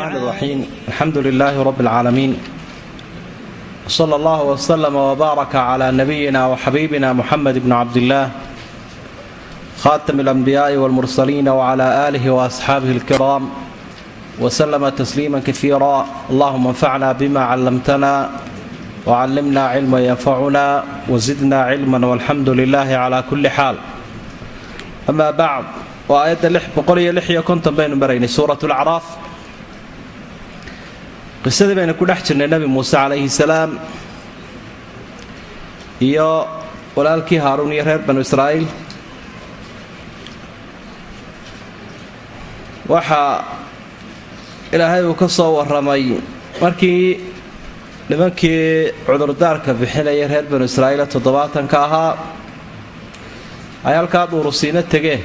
alxamdu lilaahi rab lcaalamiin sal allah wslama wbaaraka cla nabiyina wxabiibina muxamed bni cabdillaah khaatami alanbiyaai wlmursaliina wcla alihi waasxaabihi alkiraam wslama tasliima kaiira allahuma anfacna bima callamtana wcallimna cilma yanfacuna wazidna cilma walxamdu lilahi cla kulli xaal ama bacd waa aayadda baynu maraynay suurat lacraaf qisadii baynu ku dhex jirnay nebi muuse calayhi salaam iyo walaalkii haaruun iyo reer banu israa'iil. Waxaa ilaahay uu ka soo warramay markii nimankii cudurdaarka bixinaya reer banu israa'iil toddobaatanka ahaa ay halkaa duurusiino tegeen.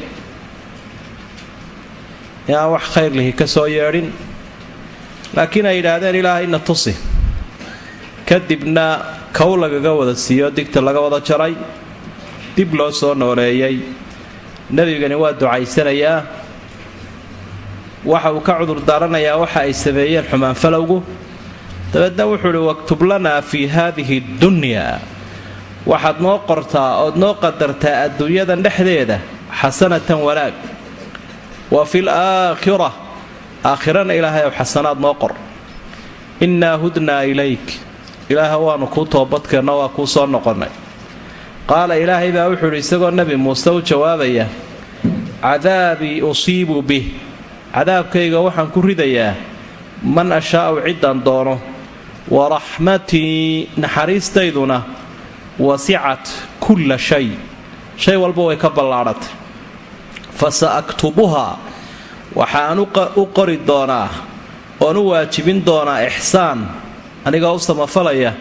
Inaan wax khayr lihi ka soo yeedhin laakiin ay yidhaahdeen ilaahayna tusi. Kadibna kow lagaga wada siiyo digta laga wada jaray dib loo soo nooleeyey nebigani waa ducaysanayaa waxa uu ka cudurdaaranayaa waxa ay sameeyeen xumaanfalowgu dabeedna wuxuu uhi waktub lanaa fii haadihi dunyaa waxaad noo qortaa ood noo qadartaa adduunyadan dhexdeeda xasanatan wanaag. Wa fil aakhira aakhirana ilaahay ow xasanaad noo qor. Innaa hudnaa ilayk. Ilaaha waannu kuu toobadkeenno waa kuu soo noqonnay. Qaala ilaahay baa wuxuu idhi isagoo nebi muuse u jawaabaya cadaabii usiibu bih. Cadaabkayga waxaan ku ridayaa man ashaa'u ciddaan doono wa raxmatii naxariistayduna wasicat kulla shay. Shay walba way ka ballaadhatay. Fa sa aktubuhaa waxaan u qori doonaa oon u waajibin doonaa ixsaan anigoo u samafalaya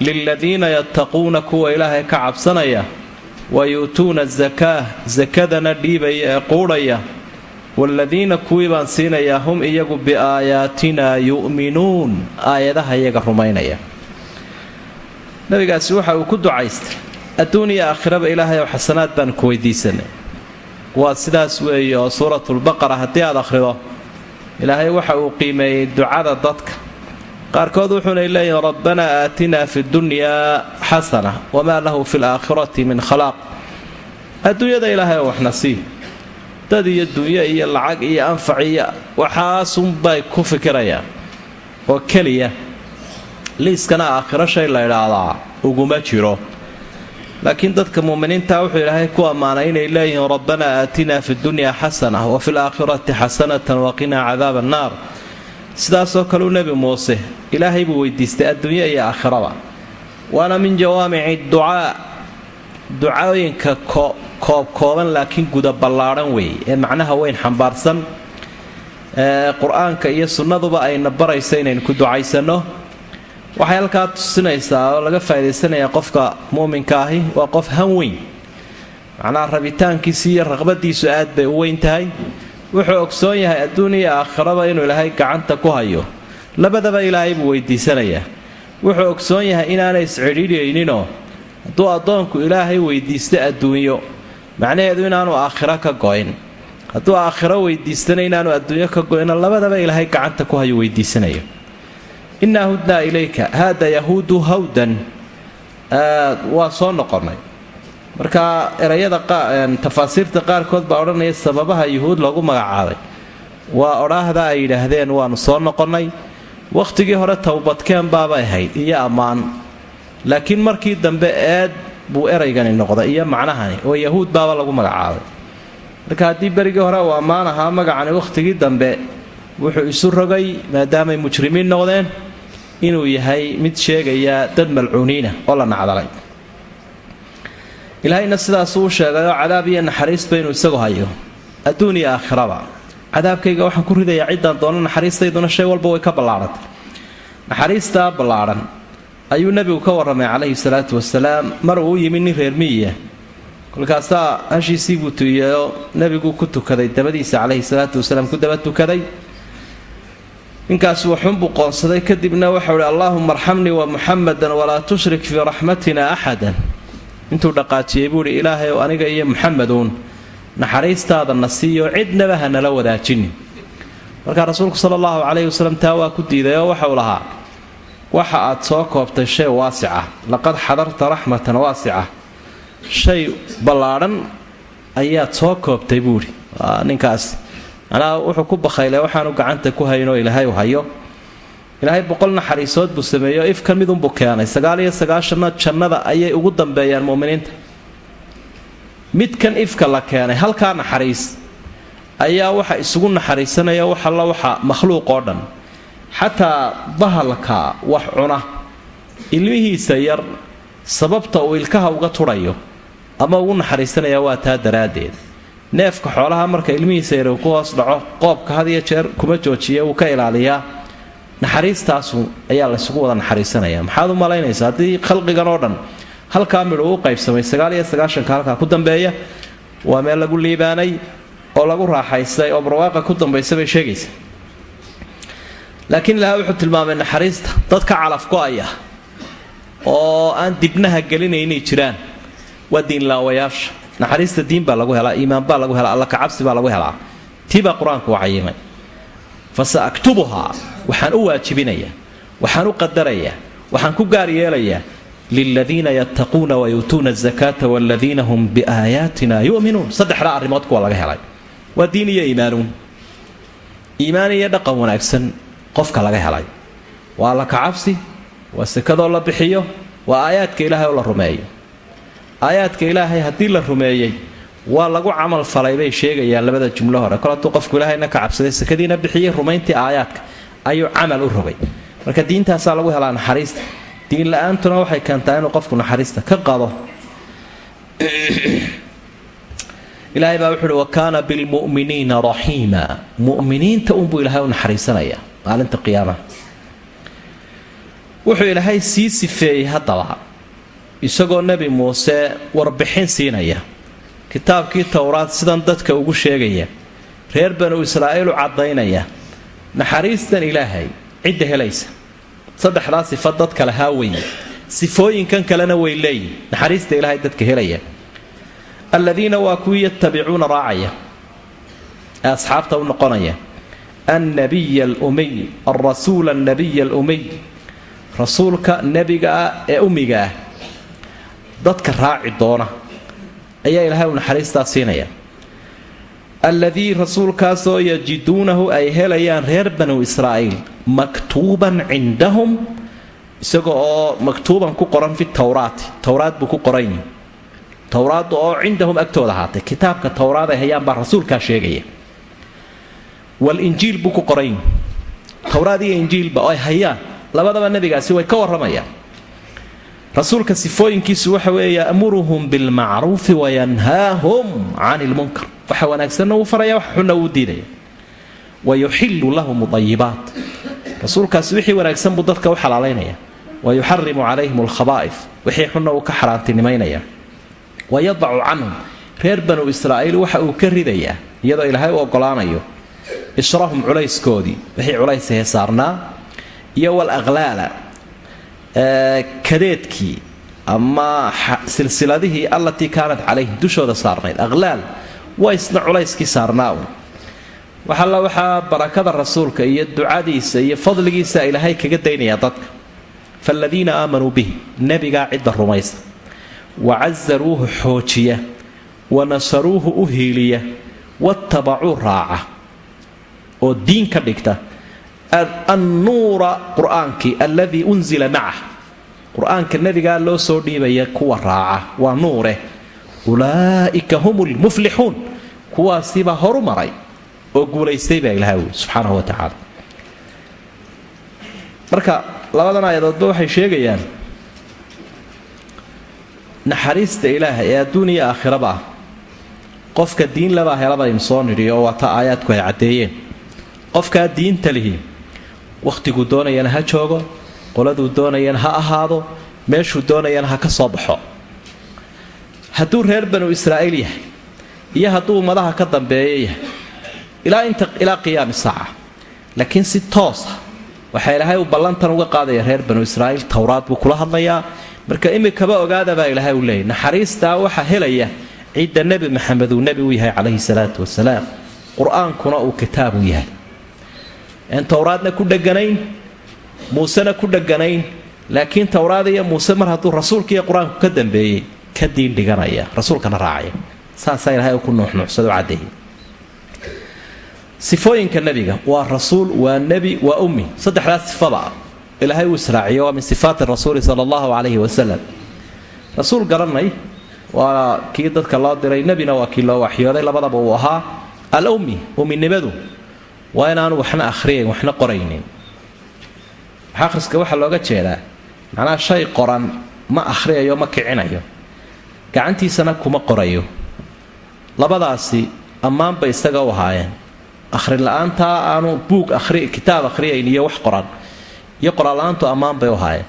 liladiina yattaquuna kuwa ilaahay ka cabsanaya wa yu'tuuna asakaa sakadana dhiibaya ee quudhaya waaladiina kuwii baan siinayaa hum iyagu biaayaatina yu'minuun aayadaha iyaga rumaynaya. Nabigaasi waxa uu ku ducaystay adduun iyo aakhiraba ilaahay ow xasanaad baan ku weydiisanay waa sidaas weeye oo suuratulbaqara haddii aad akhrido ilaahay waxa uu qiimeeyey ducada dadka. Qaarkood wuxuunay leeyihiin rabbanaa aatinaa fi dunyaa xasana wamaa lahu fi laakhirati min khalaaq. Adduunyada ilaahay oo waxna sii dad iyo dunyo iyo lacag iyo anfac iyo waxaasunbay ku fikirayaan. Oo keliya. Liiskana aakhiro shay la idhaahdaa uguma jiro laakiin dadka muuminiinta wuxuu ilaahay ku ammaanay inay leeyihiin rabbanaa aatinaa fi dunyaa xasana wa fi laakhirati xasanatan waqinaa cadaaba annaar sidaasoo kaleu nebi muuse ilaahay buu weydiistay adduunyo iyo aakhiraba. Waana min jawaamici ducaa ducooyinka koobkooban laakiin guda ballaadhan weeye ee macnaha weyn xambaarsan qur'aanka iyo sunnaduba ayna baraysa inaynu ku ducaysanno waxay halkaa tusinaysaa oo laga faa'idaysanayaa qofka mu'minka ahi waa qof han weyn. Macnaha rabitaankiisi iyo raqbadiisu aad bay u weyn tahay. Wuxuu ogsoon yahay adduun iyo aakhiraba inuu ilaahay gacanta ku hayo. Labadaba ilaahay buu weydiisanayaa wuxuu ogsoon yahay inaanay iscidhiidhayninoo hadduu addoonku ilaahay weydiisto adduunyo. Macnaheedu inaanu aakhiro ka go'in hadduu aakhiro weydiistana inaanu adduunyo ka go'ino labadaba ilaahay gacanta ku hayo weydiisanayo innaa hudnaa ilayka haada yahuudu hawdan. Waa soo noqonnay marka erayada tafaasiirta qaarkood baa odhanaya sababaha yuhuud loogu magacaabay waa odhaahda ay yidhaahdeen waannu soo noqonnay wakhtigii hore towbadkeen baabay ahayd iyo ammaan. Laakiin markii dambe eed buu eraygani noqday iyo macnahani oo yahuud baaba lagu magacaabay marka haddii berigii hore uu ammaan ahaa magacani wakhtigii dambe wuxuu isu rogay maadaamay mujrimiin noqdeen inuu yahay mid sheegaya dad malcuuniina oo la nacdalay. Ilaahayna sidaasuu sheegayoo cadaab iyo naxariisba inuu isagu hayo. Adduun iyo aakhiraba. Cadaabkayga waxaan ku ridayaa ciddaan doono naxariistayduna shay walba way ka ballaadhantay naxariistaa ballaadhan ayuu nebigu ka warramay calayhi salaatu wasalaam mar uu u yimi nin reer miyiya kolkaasaa hashiisii buu tuiyeyoo nebiguu ku tukaday dabadiisa calayhi salaatu wasalaam ku daba tukaday ninkaas waxuunbuu qoonsaday kadibna waxau ihi allaahuma arxamnii wa muxamadan walaa tushrik fii raxmatina axadan. Intuu dhaqaajiyey buu idhi ilaahay ow aniga iyo muxameduun naxariistaada na siiyo cidnaba ha nala wadaajinin markaa rasuulku sala allahu calayhi wasalam taa waa ku diiday oo waxau lahaa waxa aad soo koobtay shay waasica laqad xadarta raxmatan waasica shay ballaadhan ayaad soo koobtay buuhi ninkaas manaa wuxuu ku bakhayle waxaanu gacanta ku haynoo ilaahay hayo. Ilaahay boqol naxariisood buu sameeyo ifkan midunbuu keenay. Sagaal iyo sagaashanna jannada ayay ugu dambeeyaan muminiinta midkan ifka la keenay halkaa naxariis ayaa waxa isugu naxariisanaya wax alla waxa makhluuq oo dhan. Xataa bahalka wax cuna ilmihiisa yar sababta uu ilkaha uga tudhayo ama ugu naxariisanaya waa taa daraaddeed neefka xoolaha marka ilmihiisa yar uu ku hoos dhaco qoobka had iyo jeer kuma joojiya wuu ka ilaaliyaa. Naxariistaasu ayaa laysugu wada naxariisanaya. Maxaad u malaynaysa haddii khalqigan oo dhan halkaa midhu u qaybsamay sagaal iyo sagaashanka halkaa ku dambeeya waa meel lagu liibaanay oo lagu raaxaystay oo barwaaqa ku dambaysa bay sheegaysa laakiin ilahay wuxuu tilmaamay naxariista dadka calafgo-aya oo aan dibnaha gelinaynay jiraan. Waa diinlaawayaasha naxariista diin baa lagu helaa iimaan baa lagu helaa alla kacabsi baa lagu helaa. Tii qur'aanku u cayimay fa sa waxaan u waajibinayaa waxaan u qadarayaa waxaan ku gaar yeelayaa liladiina yattaquuna wayuutuuna azakaata waladiina hum biaayaatina yu'minuun. Saddexdaa arrimood kuwa laga helay. Waa diin iyo iimaanuun iimaan iyo dhaqan wanaagsan qofka laga helay. Waa alla kacabsi waa sakadoo la bixiyo waa aayaadka ilaahay oo la rumeeyo aayaadka ilaahay haddii la rumeeyey waa lagu camal falay bay sheegayaan labada jumlo hore. Kol hadduu qofku ilaahayna ka cabsaday sakadiina bixiyey rumayntii aayaadka ayuu camal u rogay. Marka diintaasaa lagu helaa naxariista diin la'aantuna waxay keentaa inuu qofku naxariista ka qado ilaahay baa wuxuuhi wa kaana bilmu'miniina raxiima mu'miniinta unbuu ilaahay u naxariisanaya maalinta qiyaamaha wuxuu ilaahay sii sifeeyey haddaba isagoo nebi muuse warbixin siinaya. Kitaabkii towraad sidan dadka ugu sheegaya reer banu israa'iil u caddaynaya naxariistan ilaahay cidda helaysa. Saddexdaa sifa dadka lahaa weeye sifooyinkan kalena way leeyihiin naxariista ilaahay dadka helaya. Aladiina waa kuwii yatabicuuna raacaya. Ee asxaabta u noqonaya annabiya alumiy alrasuula annabiya alumiy rasuulka nebiga ah ee ummiga ah dadka raaci doona. Ayaa ilaahay u naxariistaa siinaya. Alladii rasuulkaasoo yajiduunahu ay helayaan reer banu israa'iil maktuuban cindahum isaga oo maktuuban ku qoran fi towraati towraad buu ku qoran yihi towraadda oo cindahum agtooda ahaatay. Kitaabka towraad ay hayaan baa rasuulkaa sheegaya. Walinjiil buu ku qoran yihi towraad iyo injiilba oo ay hayaan. Labadaba nebigaasi way ka warramayaan rasuulka sifooyinkiisu waxa weeye ya'muruhum bilmacruufi wayanhaahum cani lmunkar waxa wanaagsanna uu faraya wax xunna uu diidaya. Wa lahum ayibaat rasuulkaasi wixii wanaagsan buu dadka u xalaalaynaya wa calayhim alkhabaa'if wixii xunna uu ka xaaraantinimaynaya wa canhum. Reer banu israa'iil waxa uu ka ridayaa iyadoo ilaahay u ogolaanayo israhum culayskoodii. Wixii culaysahee saarnaa. Iyo walaqlaala kadeedkii ama silsiladihii allatii kaanat calayhim dushooda saarnayd aqlaal waa isna culayskii saarnaa un waxalla waxaa barakada rasuulka iyo ducadiisa iyo fadligiisa ilaahay kaga daynaya dadka. Faaladiina aamanuu bihi nebigaa cidda rumaysa wa casaruuhu xoojiya wa nasaruuhu u hiiliya waattabacuu raaca. Oo diin ka dhigta annuura qur'aankii alladii unzila macah qur'aanka nebigaa loo soo dhiibaya kuwa raaca waa nuure. Ulaa'ika hum lmuflixuun kuwaasibaa horu maray oo guulaystay baa ilaha marka labadan aayadoodba waxay sheegayaan naxariista ilaaha ee adduun aakhiraba qofka diin labaa helabaynu soo nidhi oo waata aayaadku ay caddeeyeen. Qofkaa diinta lihi wakhtiguu doonayana ha joogo qoladuu doonayana ha ahaado meeshuu doonayana ha ka soo baxo. Hadduu reer banu israa'iil yahay iyo hadduu ummadaha ka dambeeyo yahay ilaa inta ilaa qiyaami saaca laakiin si toosa waxaa ilaahay uu ballantan uga qaadaya reer banu israa'iil towraad buu kula hadlayaa. Marka imikaba ogaada baa ilaahay uu leeyay naxariistaa waxaa helaya cidda nebi maxamed uu nebi u yahay calayhi salaatu wasalaam. Qur'aankuna uu kitaabu yahay een towraadna ku dheganayn muusena ku dheganayn laakiin towraad iyo muuse mar hadduu rasuulka iyo qur'aanku ka dambeeyey ka diin dhiganaya rasuulkana raacaya saasaa ilahay ku nuuxnuuxsado cadeeyey sifooyinka nebiga waa rasuul waa nebi waa ummi. Saddexdaas sifada ilaahay uu israaciyo waa min sifaati rasuuli sala allahu calayhi wasalam rasuul garanay waa kii dadka loo diray nebina waa kii loo waxyooday labadaba uu ahaa al ummi umminimadu waa inaanu waxna akhriyayn waxna qoraynin? Akhriska waxaa looga jeedaa? Macnaha shay qoran ma akhriyayo ma kicinayo. Gacantiisana kuma qorayo. Labadaasi ammaanbay isaga u ahaayeen. Akhri la'aantaa aanu buug kitaab akhriyayn iyo wax qoran. Iyo qoraal-aantu ammaan bay u ahaayeen.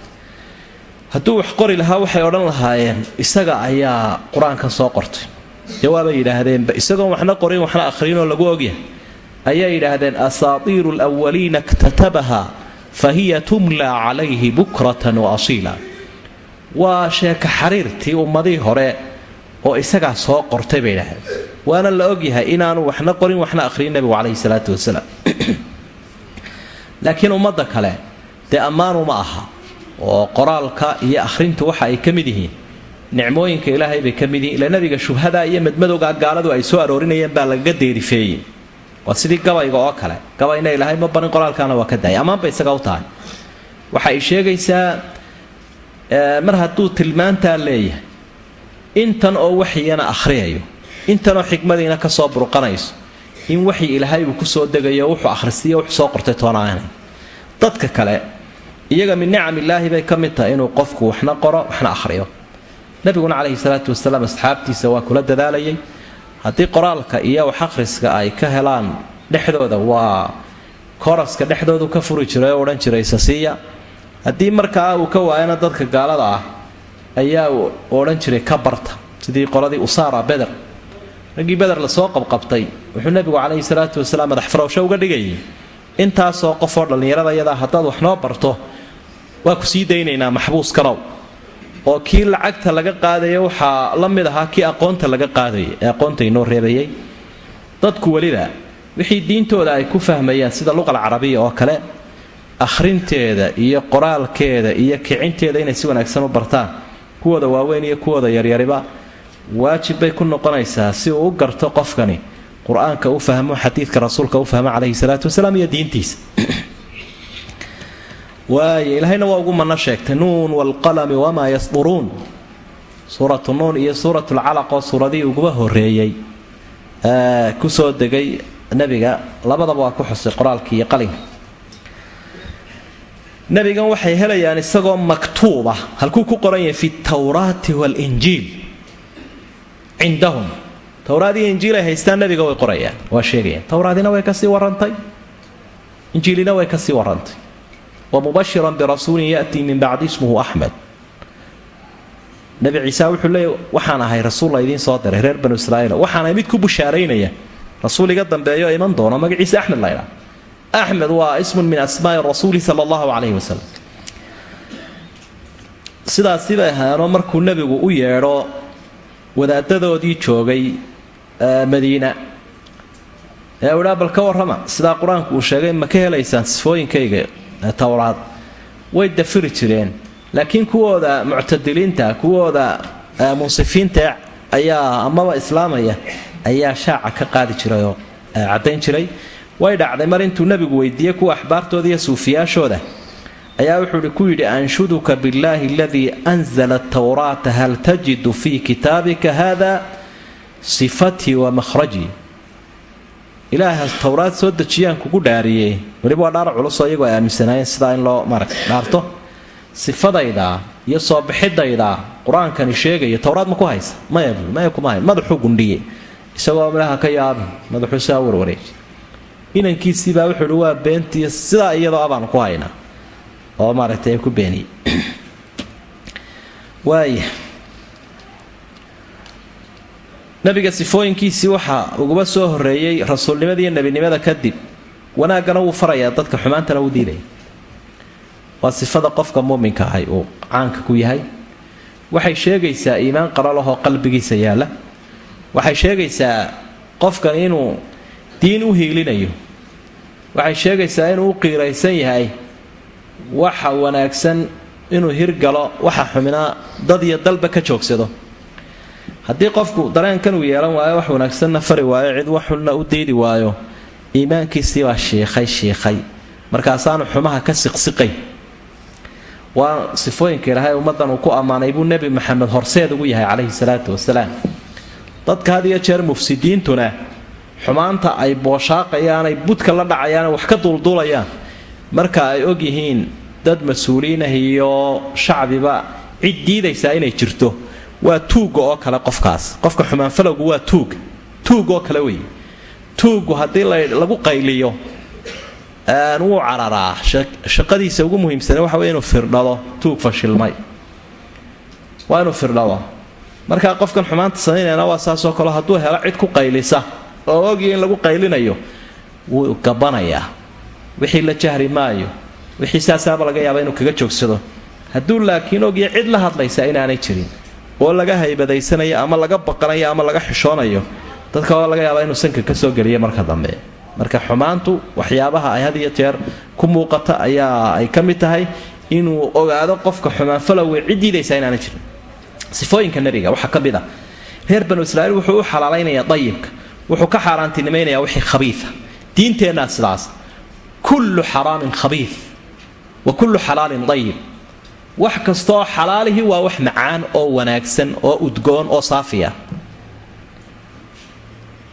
Hadduu wax qori lahaa waxay odhan lahaayeen isaga ayaa qur'aankan soo qortay. Dee waabay isagoon waxna qorin waxna akhriinoo lagu ogyahay ayaa yidhaahdeen asaatiiru lwaliina ktatabaha fa hiya tumla calayhi bukratan wa asiila. Waa sheeka xariirtii ummadii hore oo isagaa soo qortay bay idhaahdeen waana la ogyahay inaanu waxna qorin waxna akhriyin nebigu calayhi salaatu wasalaam. Laakiin ummadda kale dee ammaanu ma aha oo qoraalka iyo akhrintu waxa ay ka mid yihiin. Nicmooyinka ilaahay bay ka mid yihiin. Ila nabiga shubhada iyo madmadowga gaaladu ay soo aroorinayeen baa lagaga deerifeeyey waa sidii gabayga oo kale? Gabayna ilaahay ma barin qoraalkaana waa ka daayay. Ammaanba isaga u tahay. Waxa ay sheegaysaa mar hadduu tilmaantaa leeyahay intan oo waxyigana akhriyayo intanoo xikmadiina ka soo burqanayso in waxyi ilaahay uu ku soo degayo wuxuu akhrisiiyo wuxuu soo qortay toonaanay dadka kale iyaga min nicam illaahi bay ka mid tahay inuu qofku waxna qoro waxna akhriyo. Nabiguna calayhi salaatu wasalaam asxaabtiisa waa kula dadaalayay haddii qoraalka iyo wax akhriska ay ka helaan dhexdooda waa koraska dhexdoodu ka furi jiray oo odhan jiray sasiya. Haddii markaa uu ka waayana dadka gaalada ah ayaa uu odhan jiray ka barta. Sidii qoladii usaara beder. Raggii beder la soo qabqabtay wuxuu nebigu calayhi salaatu wasalaam madax farowsho uga dhigayay intaasoo qofoo dhallinyarada yadaa haddaad wax noo barto waa ku sii daynaynaa maxbuuskanow oo kii lacagta laga qaadaya waxaa la mid ahaa kii aqoonta laga qaadaya ee aqoonta inoo reebayay. Dadku weliba wixii diintooda ay ku fahmayaan sida luqal carabiya oo kale akhrinteeda iyo qoraalkeeda iyo kicinteeda inay si wanaagsan u bartaan kuwooda waaweyn iyo kuwooda yaryariba waajib bay ku noqonaysaa si uu u garto qofkani qur'aanka u fahmo xadiidka rasuulka u fahmo calayhi salaatu wasalaam iyo diintiisa waay ilaahayna waa ugu mano sheegtay nuun waalqalami wamaa yasduruun suuratu nuun iyo suuratu lcalaq oo suuradihii uguba horeeyey ku soo degay nebiga labadaba waa ku xusay qoraalkii iyo qalinka. Nebigan waxay helayaan isagoo maktuuba halkuu ku qoran yahay fi tawraati waalinjiil cindahum. Towraad iyo injiil ay haystaan nebiga way qorayaan waa sheegayaan. Towraadina way ka sii warantay injiilina way ka sii warantay wmubashiran birasuulin yatii min bacdi ismuhu axmed nabi ciise wuxuu leeya waxaan ahay rasuul la idiin soo diray reer banu israaiil. Waxaanahay mid ku bushaaraynaya. Rasuul iga dambeeyo iman doono magaciisa axmed laydhaa axmed waa ismun min asmaai rasuuli sala allahu calayhi wasalam sidaasi bay ahaanoo markuu nebigu u yeedho wadaadadoodii joogay madiina. Ee udhaa bal ka warrama sidaa qur'aanku sheegay ma ka helaysaan sifooyinkayga towraad way dafiri jireen. Laakiin kuwooda muctadiliinta kuwooda munsifiinta ayaa amaba islaamaya ayaa shaaca ka qaadi jiray oo caddayn jiray. Way dhacday mar intuu nebigu weydiiyey kuwa axbaartooda iyo suufiyaashooda ayaa wuxuu ku yidhi anshuduka billaahi aladii anzala tawraata hal tajidu fii kitaabika hada sifatii wa makhrajii ilaahaas towraad soo dejiyaan kugu dhaariyey. Weliba waa dhaar culusoo iyagoo ay aaminsanaayeen sidaa in loo mara dhaarto sifadayda iyo soo bixidayda qur'aankani sheegaya towraad ma ku haysa? Maya maya kuma hay madaxuu gundhiyey isagoo midhaha ka yaabin madaxuu sidaa warwareeji inankiisiibaa wuxuu ihi waa beentiiyo sidaa iyadoo abaan ku haynaa. Oo maaragtay ku beeniyey. Waaya nabiga sifooyinkiisii waxaa uguba soo horeeyey rasuulnimada iyo nebinimada kadib wanaaggana wuu farayaa dadka xumaantana wuu diidaya. Waa sifada qofka muuminka ahay uu caanka ku yahay. Waxay sheegaysaa iimaan qaralahoo qalbigiisa yaalla. Waxay sheegaysaa qofkan inuu diin u hiilinayo. Waxay sheegaysaa inuu u qiiraysan yahay waxa wanaagsan inuu hirgalo waxa xuminaa dad iyo dalba ka joogsado haddii qofku dareenkan uu yeelan waayo wax wanaagsanna fari waayo cid waxunna u diidi waayo iimaankiisiibaa shiikhay shiikhay markaasaanu xumaha ka siqsiqay. Waa sifooyinka ilaahay ummaddan uu ku ammaanay buu nebi maxamed horseed ugu yahay calayhi salaatu wasalaam. Dadka had jeer mufsidiintuna xumaanta ay booshaaqayaan ay budka la dhacayaan wax ka duulduulayaan marka ay og yihiin dad mas'uuliinah iyo shacbiba cid diidaysaa inay jirto waa tuugga oo kale qofkaas. Qofka xumaanfalowgu waa tuug. Tuug oo kale wey tuuggu haddii lagu qayliyo wuu cararaa. Shaqadiisa ugu muhiimsane waxa wey inuu firdhado. Tuug fashilmay waa inuu firdhado. Markaa qofkan xumaanta samaynayna waa saasoo kale hadduu helo cid ku qaylisa oo ogiyo in lagu qaylinayo wuu gabanayaa. Wixii la jahri maayo. Wixii saasaaba laga yaaba inuu kaga joogsado. Hadduu laakiin ogiyo cid la hadlaysa inaanay jirin oo laga haybadaysanayo ama laga baqanayo ama laga xishoonayo dadka oo laga yaaba inuu sanka ka soo geliya marka dambe. Marka xumaantu waxyaabaha ay had iyo jeer ku muuqata ayaa ay ka mid tahay inuu ogaado qofka xumaanfalowe cid diidaysa inaanay jirin. Sifooyinka nebiga waxaa ka mid ah. Reer banu israiil wuxuu u xalaalaynayaa dayibka wuxuu ka xaaraantinimaynayaa wixii khabiia diinteennaa sidaas kullu xaraamin khabii wa kullu xalaalin dayib wax kastaoo xalaalihii waa wax macaan oo wanaagsan oo udgoon oo saafiya.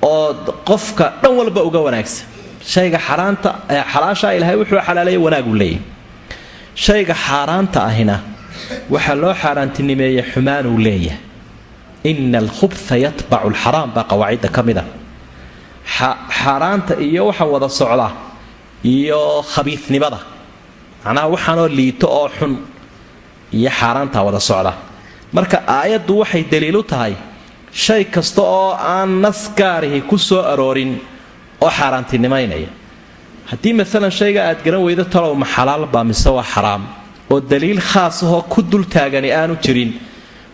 Oo qofka dhan walba uga wanaagsan. Shayga xaaraanta xalaashaa ilaahay wuxuu xalaaleeya wanaagu leeyahy shayga xaaraanta ahina waxaa loo xaaraantinimeeya xumaanuu leeyahay. Ina alkhubha yatbacu alxaraam baa qawaacidda ka mid a xaaraanta iyo waxa wada socda iyo khabiidnimada macnaha waxaanoo liito oo xun iyo xaaraantaa wada socda. Marka aayaddu waxay daliilu tahay shay kasta oo aan nas gaarihi ku soo aroorin oo xaaraantinimaynaya. Haddii maalan shayga aad garan weydo talow ma xalaalbaa mise waa xaraam. Oo daliil khaas ahoo ku dul taagani aanu jirin.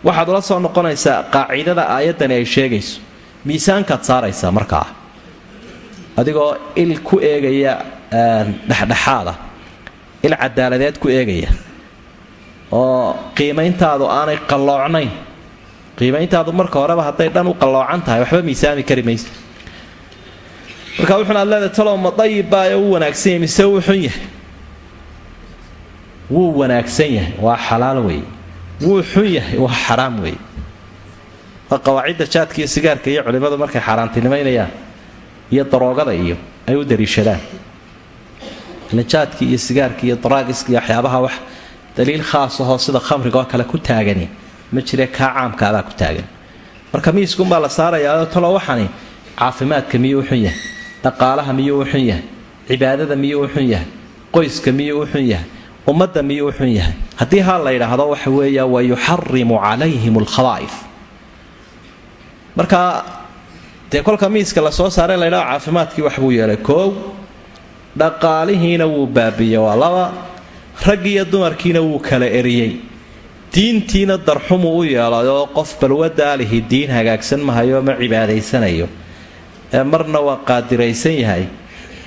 Waxaad ula soo noqonaysaa qaacidada aayaddani ay sheegayso. Miisaankaad saaraysaa markaa. Adigoo il ku eegaya dhexdhexaada. Il cadaaladeed ku eegaya oo qiimayntaadu aanay qalloocnayn. Qiimayntaadu marka horeba hadday dhan u qalloocan tahay waxba miisaami kari mayso marka wuxuna ad leedahay talow ma dayibbaayo u wanaagsan yahay mise wuu xun yahay? Wuu wanaagsan yahay waa xalaal weeye. Wuu xun yahay waa xaraam weeye. Waa qawaacidda jaadka iyo sigaarka iyo culimmadu markay xaaraantinimaynayaan iyo daroogada iyo ay u dariishadaan. Jaadkii iyo sigaarkii iyo daraagiska iyo waxyaabaha wax daliil khaas ahoo sida khamriga oo kale ku taagani. Ma jire kaa caamkaadaa ku taagan marka miiskunbaa la saarayaa talo waxani caafimaadka miyuu u xun yahay? Dhaqaalaha miyuu u yahay? Cibaadada miyuu u yahay? Qoyska miyuu u xun yahay? Ummadda miyuu u yahay? Haddii haa la yidhaahdo waxa weeya wa calayhim alkhabaa'if marka dee kolka miiska la soo saaree laydhaho caafimaadkii waxbuu yeelay. Koow dhaqaalihiina wuu baabiiyey. Waa laba rag iyo dumarkiina wuu kala eriyey. Diintiina darxumuu u yeelay oo qof balwadaalihi diin hagaagsan mahayo ma cibaadaysanayo. Ee marna waa qaadiraysan yahay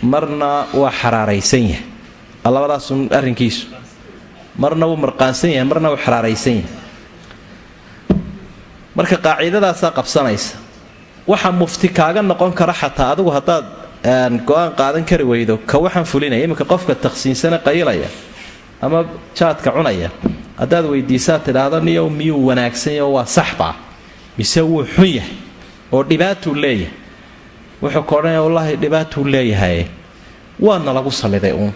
marna waa xaraaraysan yahay. Labadaasun arrinkiisu marna wuu marqaansan yahay marna wuu xaraaraysan yahay. Marka qaacidadaasaa qabsanaysa. Waxa mufti kaaga noqon kara xataa adigu haddaad go'aan qaadan kari weydo ka waxaan fulinaya iminka qofka takhsiinsana qayilaya ama jaadka cunaya. Haddaad weydiisaad tidhaahdo niyow miyuu wanaagsanya waa saxbaa mise wuu xun yahay? Oo dhibaatuu leeyahay? Wuxuu ka odhanaya wallaahi dhibaatuu leeyahay. Waana lagu salliday uun.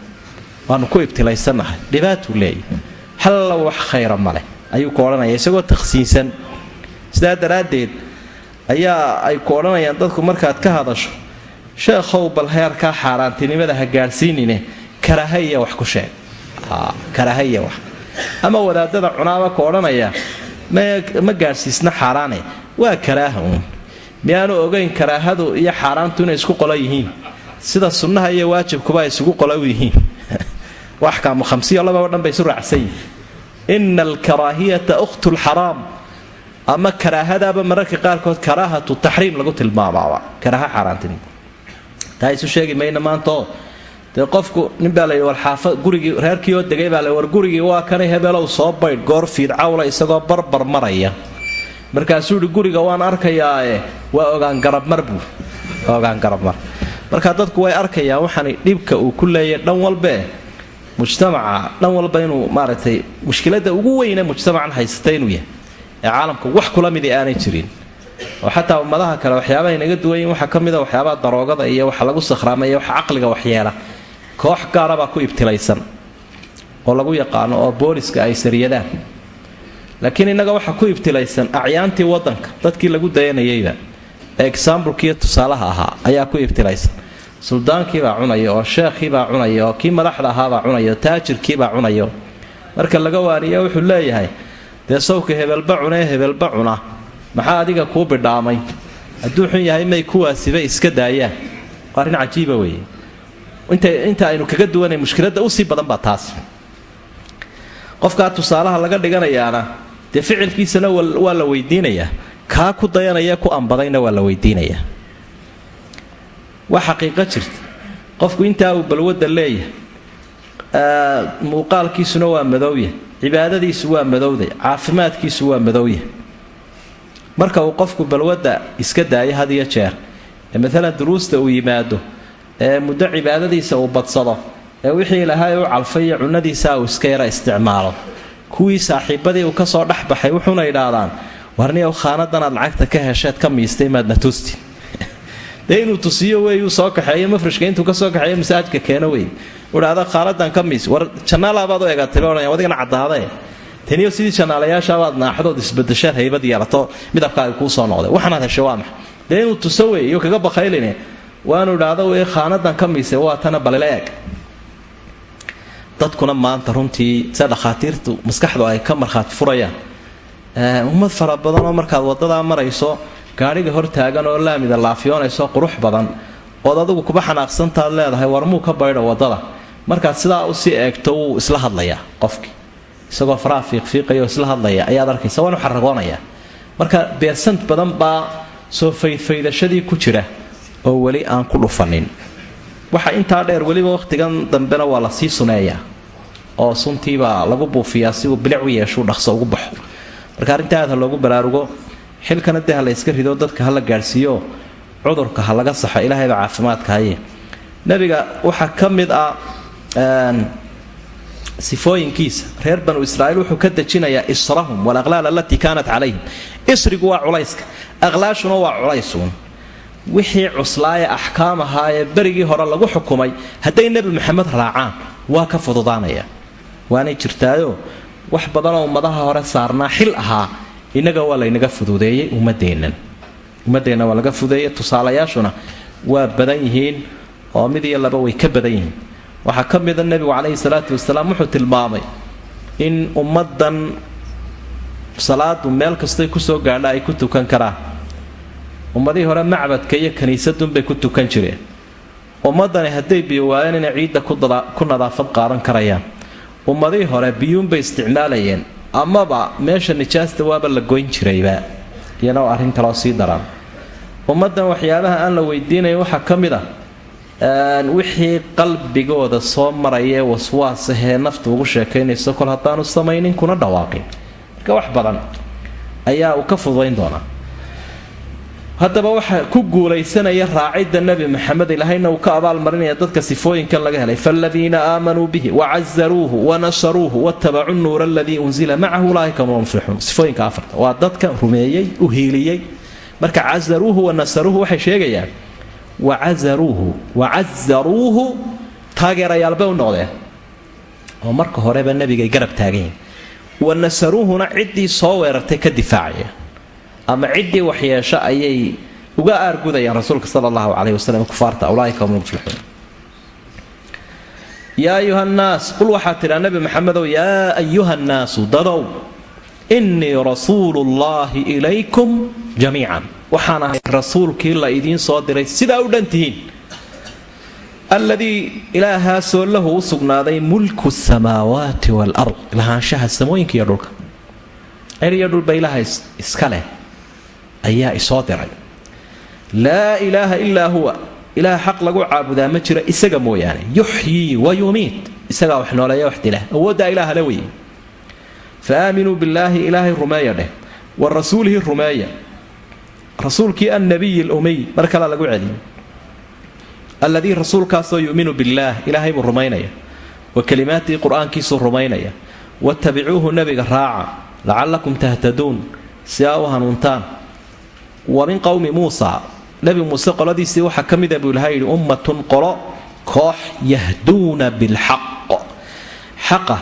Waanu ku ibtilaysannahay dhibaatuu leeyahay. Halla wax khayra maleh ayuu ku odhanaya isagoo takhsiinsan. Sidaa daraaddeed ayaa ay ku odhanayaan dadku markaad ka hadasho sheekhow bal heerkaa xaaraantinimada ha gaadhsiinine. Karahaiya wax ku sheeg karahaiya wax ama wadaadada cunaaba ka odhanaya ma gaadhsiisna xaaraane. Waa karaaha uun. Miyaanu ogayn karaahadu iyo xaaraantu inay isku qolo yihiin. Sida sunnaha iyo waajibkuba ay isugu qolo yihiin. Waxkaamu hamsiyo lababa dhan bay isu raacsan yihiin ina alkaraahiyata ukhtu lxaraam ama karaahadaaba mararka qaarkood karaahatu taxriim lagu tilmaamaaba karaaha xaaraantinimo taa isu sheegi mayna maantaoo dee qofku ninbaa layidhi war xaafa gurigii reerkii oo degay baa la war gurigii waa kanay hebelow soo baydh goor fiidcawla isagoo barbar maraya. Markaasuu yihi guriga waan arkayaae waa ogaan garabmar buu waa ogaan garabmar marka dadku way arkayaan waxaan dhibka uu ku leeyahy dhan walbee mujtamaca dhan walba inuu maaragtay mushkilada ugu weyne mujtamacan haysata inuu yahay. Ee caalamka wax kula midii aanay jirin. Oo xataa ummadaha kale waxyaabaha inaga duwanyiin waxaa ka mid a waxyaabaha daroogada iyo waxa lagu sakhraamaya waxa caqliga waxyeela koox gaarabaa ku ibtilaysan oo lagu yaqaano oo booliska ay sariyadaan. Laakiin innaga waxaa ku ibtilaysan acyaantii wadanka dadkii lagu dayanayayba examblkiiyo tusaalaha ahaa ayaa ku ibtilaysan. Suldaankiibaa cunaya oo sheekhiibaa cunaya oo kii madaxda ahaabaa cunaya oo taajirkiibaa cunayo. Marka laga waaniya wuxuu leeyahay dee sawka hebelba cunee hebelba cuna. Maxaa adiga kuu bidhaamay? Hadduu xun yahay may kuwaasiba iska daayaan. Waa arrin cajiiba weeye inta aynu kaga duwanay mushkiladda u sii badan baa taas. Qofkaa tusaalaha laga dhiganayaana dee ficilkiisana waa la weydiinayaa. Kaa ku dayanaya ku ambadayna waa la weydiinayaa. Waa xaqiiqo jirta. Qofku intaa uu balwadda leeyahay muuqaalkiisuna waa madowya. Cibaadadiisu waa madowday. Caafimaadkiisu waa madowya. Marka uu qofku balwadda iska daayo had iyo jeer ee maalan duruusta uu yimaado ee muddo cibaadadiisa uu badsado ee wixii ilaahay u calfay iyo cunadiisa uu iska isticmaalo. Kuwii saaxiibadii uu ka soo dhex baxay wuxuuna idhaahdaan warniyow khaanadanaad lacagta ka hesheed ka miistay maadna tusti. Dee inuu tusiyo wey uu soo kaxeeyo mafrashka intuu ka soo kaxeeyo masaajka keeno wey. Udhahda khaanadan ka miis. War janaalaabaad u egatay odhan adigana caddaadee. Taniyo sidii janaalayaashaabaad naaxdood isbadashaad haybad yeelato midabkaaga kuu soo noqday. Waxaanaad heshay waa maxa dee inuu tuso wey iyo kaga bakayline waanu idhaahdo wey khaanadan ka miisay waa tana balila eeg dadkuna maanta runtii se dhakhaatiirtu maskaxdu ay ka markhaati furayaan. Ummad fara badanoo markaad wadadaa marayso gaadhiga hortaagan oo laamida laafiyoonayso qurux badan ood adigu kuba xanaaqsantaad leedahay warmuu ka baydho waddada markaad sidaa u sii eegto wuu isla hadlayaa qofkii. Isagoo faraha fiiqfiiqayo isla hadlaya ayaad arkaysa waanu xaragoonayaa marka beersant badan baa soo faydfaydashadii ku jira oo weli aan ku dhufanin. Waxa intaa dheer weliba wakhtigan dambena waa la sii suneeyaa oo suntiibaa lagu buufiyaa si uu yeeshuu dhaqso ugu baxo. Marka arrinta ha loogu baraarugo xilkana dee ha la rido dadka ha la gaadhsiiyo cudurka ha laga saxo ilaahayba caafimaadka haye. Nebiga waxaa ka mid ah sifooyinkiisa reer banu israa'iil wuxuu ka dejinayaa israhum walaqlaal alatii kaanat calayhim. Isrigu waa culayska aqlaashuna waa culaysuun wixii cuslaaye axkaam ahaayee berigii hore lagu xukumay hadday nebi maxamed raacaan waa ka fududaanaya. Waanay jirtaayo wax badanoo ummadaha hore saarnaa xil ahaa innaga waa laynaga fududeeyey ummadeennan ummadeenna waa laga fududeeyey tusaalayaashuna waa badan yihiin oo mid iyo laba way ka badan yihiin. Waxaa ka mida nebigu calayhi salaatu wasalaam wuxuu tilmaamay in ummaddan salaadu meel kastay ku soo gaadha ay ku tukan karaan ummadihii hore macbadka iyo kiniisadunbay ku tukan jireen. Ummadani hadday biyo waayeen inay ciidda ku nadaafad qaadan karayaan. Ummadihii hore biyuunbay isticmaalayeen amaba meesha nijaasta waaba la goyn jirayba. Iyana oo arrin kaloo sii daran. Ummaddan waxyaabaha aan la weydiinayn waxaa ka mid ah wixii qalbigooda soo maraya ee waswaasahee naftu ugu sheekaynayso kol haddaanu samaynin kuna dhawaaqin. Marka wax badan ayaa uu ka fududayn doonaa haddaba waxa ku guulaysanaya raacidda nebi maxamed ilaahayna uu ka abaalmarinaya dadka sifooyinkan laga helay. Faaladiina aamanuu bihi wacazaruuhu wanasaruuhu watabacuu nuura aladii unzila macahu ulaaika muflixuun sifooyinka afarta waa dadka rumeeyey u hiiliyey. Marka cazaruuhu wanasaruuhu waxay sheegayaan wacazaruuhu wacazaruuhu taageerayaalbay u noqdeen. Oo marka horeba nebigay garab taagayiin wanasaruuhuna ciddii soo weerartay ka difaacaya ama ciddii waxyeesho ayay uga aargudayaan rasuulka sala allahu caleyhi wasalam kufaarta ulaaika hum muflixuun yaa ayuha nnaas qul waxaa tidhaa nebi maxamedow yaa ayuha nnaasu dadow innii rasuulu llaahi ilaykum jamiican. Waxaan ahay rasuulkii la idiin soo diray sidaa u dhan tihiin. Alladii ilaahaasoo lahu u sugnaaday mulku samaawaati waalard lahaanshaha samooyinka iyo dhulka. Cel iyo dhulba ilaaha iska leh ayaa isoo diray. Laa ilaaha ilaa huwa ilaah xaq lagu caabudaa ma jiro isaga mooyaane. Yuxyii wa yumiit. Isagaa wax nooleeya wax dila awooddaa ilaahale weye fa aaminuu billaahi ilaahay rumeeya dheh wa rasuulihi rumeeya. Rasuulkii annabiyi lumiy mar kale lagu celiyo alladii rasuulkaasoo yuminu billaah ilaahay buu rumaynaya wa kalimaatihi qur'aankiisuu rumaynaya wattabicuuhu nebiga raaca lacallakum tahtaduun si aa u hanuuntaan wa min qowmi muusa nebi muuse qoladiisii waxaa ka mida buu ilahay yidhi ummatun qolo koox yahduuna bilxaq xaqa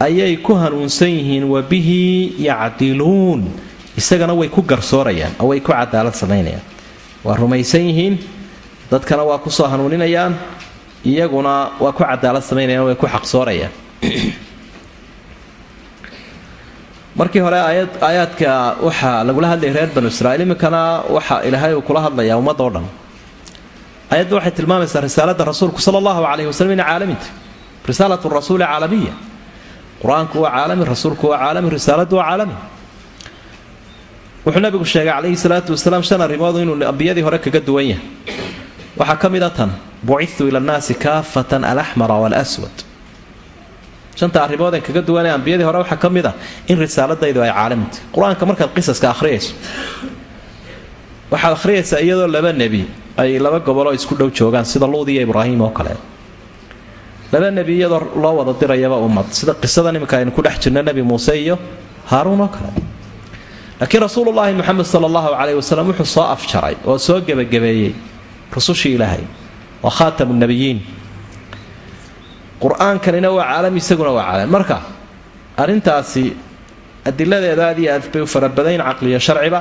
ayay ku hanuunsan yihiin wa bihi yacdiluun. Isagana way ku garsoorayaan oo way ku cadaalad samaynayaan. Waa rumaysan yihiin dadkana waa ku soo hanuuninayaan iyaguna waa ku cadaalad samaynayaan way ku xaqsoorayaan markii hore aayaadka waxaa lagula hadlayay reer banu israiil iminkana waxa ilaahay uu kula hadlayaa ummadda o dhan. Ayadda waxay tilmaamaysaa risaalada rasuulku sala allahu calayhi wasalam ina risaalatu rasuuli caalamiya qur'aanku waa caalami rasuulku waa caalami risaaladu waa caalami. Wuxuu nabigu sheegay calayhi salaatu wasalaam shan arrimood inuu ambiyadii hore kaga duwan yahay. Waxaa ka mid a tan bucitu ila nnaasi kaafatan alaxmara waalaswad shanta arrimoodeen kaga duwanee ambiyadii hore waxaa ka mid a in risaaladaydu ay caalamita qur'aanka markaad qisaska akhriyayso waxaad akhriyaysaa iyadoo laba nebi ay laba goboloo isku dhow joogaan sida luud iyo ibraahim oo kale. Laba nebi iyadoo loo wada dirayaba ummad sida qisadan iminka aynu ku dhex jirno nebi muuse iyo haaruun oo kale. Laakiin rasuulullaahi moxamed sala allahu caleyhi wasalam wuxuu soo afjaray oo soo gebagabeeyey rusushii ilaahay waa khaatamu nabiyiin qur'aankanina waa caalami isaguna waa caalami marka arrintaasi adiladeeda aad iyo aad bay u farabadayn caqliyo sharciba.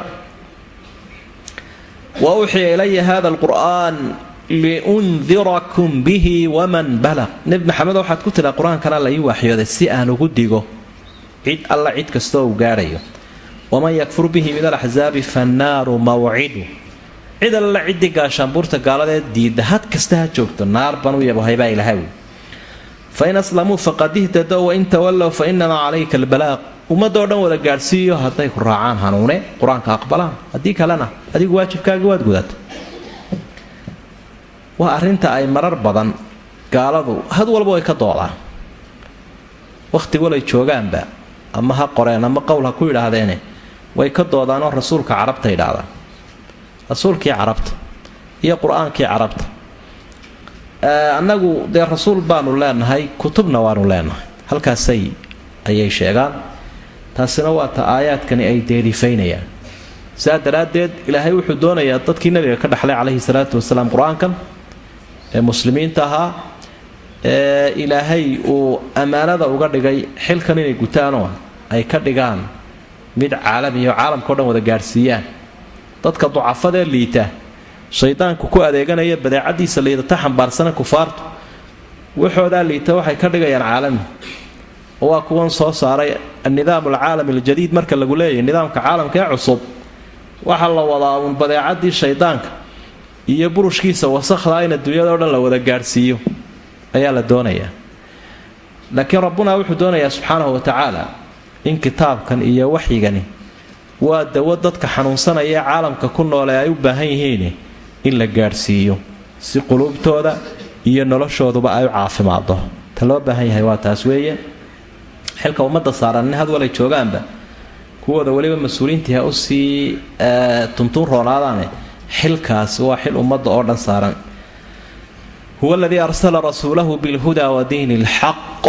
Wa ilaya hada alqur'aan liundirakum bihi waman balaq nebi maxamed waxaad ku tiraa qur'aankana la ii waaxyooday si aan ugu digo cid alla cid kastoo uu gaadhayo. Waman yakfur bihi min alaxsaabi fannaaru mawcidu. Cid alla ciddii gaashaanbuurta gaaladeed diidda had kasta ha joogto naar ban u yabohaybaa ilahay wey fain aslamuu faqad ihtadow wain tawallow fa inamaa calayka albalaaq ummadoo dhan wada gaadhsiiyo hadday ku raacaan hanuune qur'aanka aqbalaan haddii kalena adigu waajibkaaga waad gudata waa arrinta ay marar badan gaaladu had walba way ka doodaan wakhti walay joogaanba ama ha qoreen ama qowl ha ku yidhaahdeene way ka doodaanoo rasuulka carabta yidhaahdaan rasuulkii carabta iyo qur'aankii carabta annagu dee rasuul baanu leenahay kutubna waanu leenahay. Halkaasay ayay sheegaan. Taasina waa ta aayaadkani ay deerifaynayaan sidaa daraaddeed ilaahay wuxuu doonayaa dadkii nabiga ka dhexlay calayhi salaatu wasalaam qur'aankan ee muslimiinta ahaa ee ilaahay uu ammaanada uga dhigay xilkan inay gutaanoo ay ka dhigaan mid caalamiyo caalamkao dhan wada gaadhsiiyaan dadka ducafadee liita shaydaanku ku adeeganaya badeecadiisa liidata xambaarsana kufaartu. Waxoodaa liita waxay ka dhigayaan caalami waa kuwan soo saaray annidaam alcaalami aljadiid marka lagu leeyahay nidaamka caalamka ee cusub. Waxaa la wadaa uun badeecadii shaydaanka iyo burushkiisa wasakhdaa in adduunyadao dhan la wada gaadhsiiyo. Ayaa la doonayaa. Laakiin rabbuna wuxuu doonayaa subxaanahu wa tacaala in kitaabkan iyo waxyigani waa dawo dadka xanuunsanaya ee caalamka ku noole ay u baahan yihiin in la gaadhsiiyo si quluubtooda iyo noloshooduba ay u caafimaado. Ta loo baahan yahay waa taas weeye. Xilka ummadda saaran in had walay joogaanba kuwooda weliba mas'uuliintii ha u sii tuntuun roonaadaane xilkaasi waa xil ummadda oo dhan saaran. Huwa aladii arsala rasuulahu bilhuda wa diini alxaq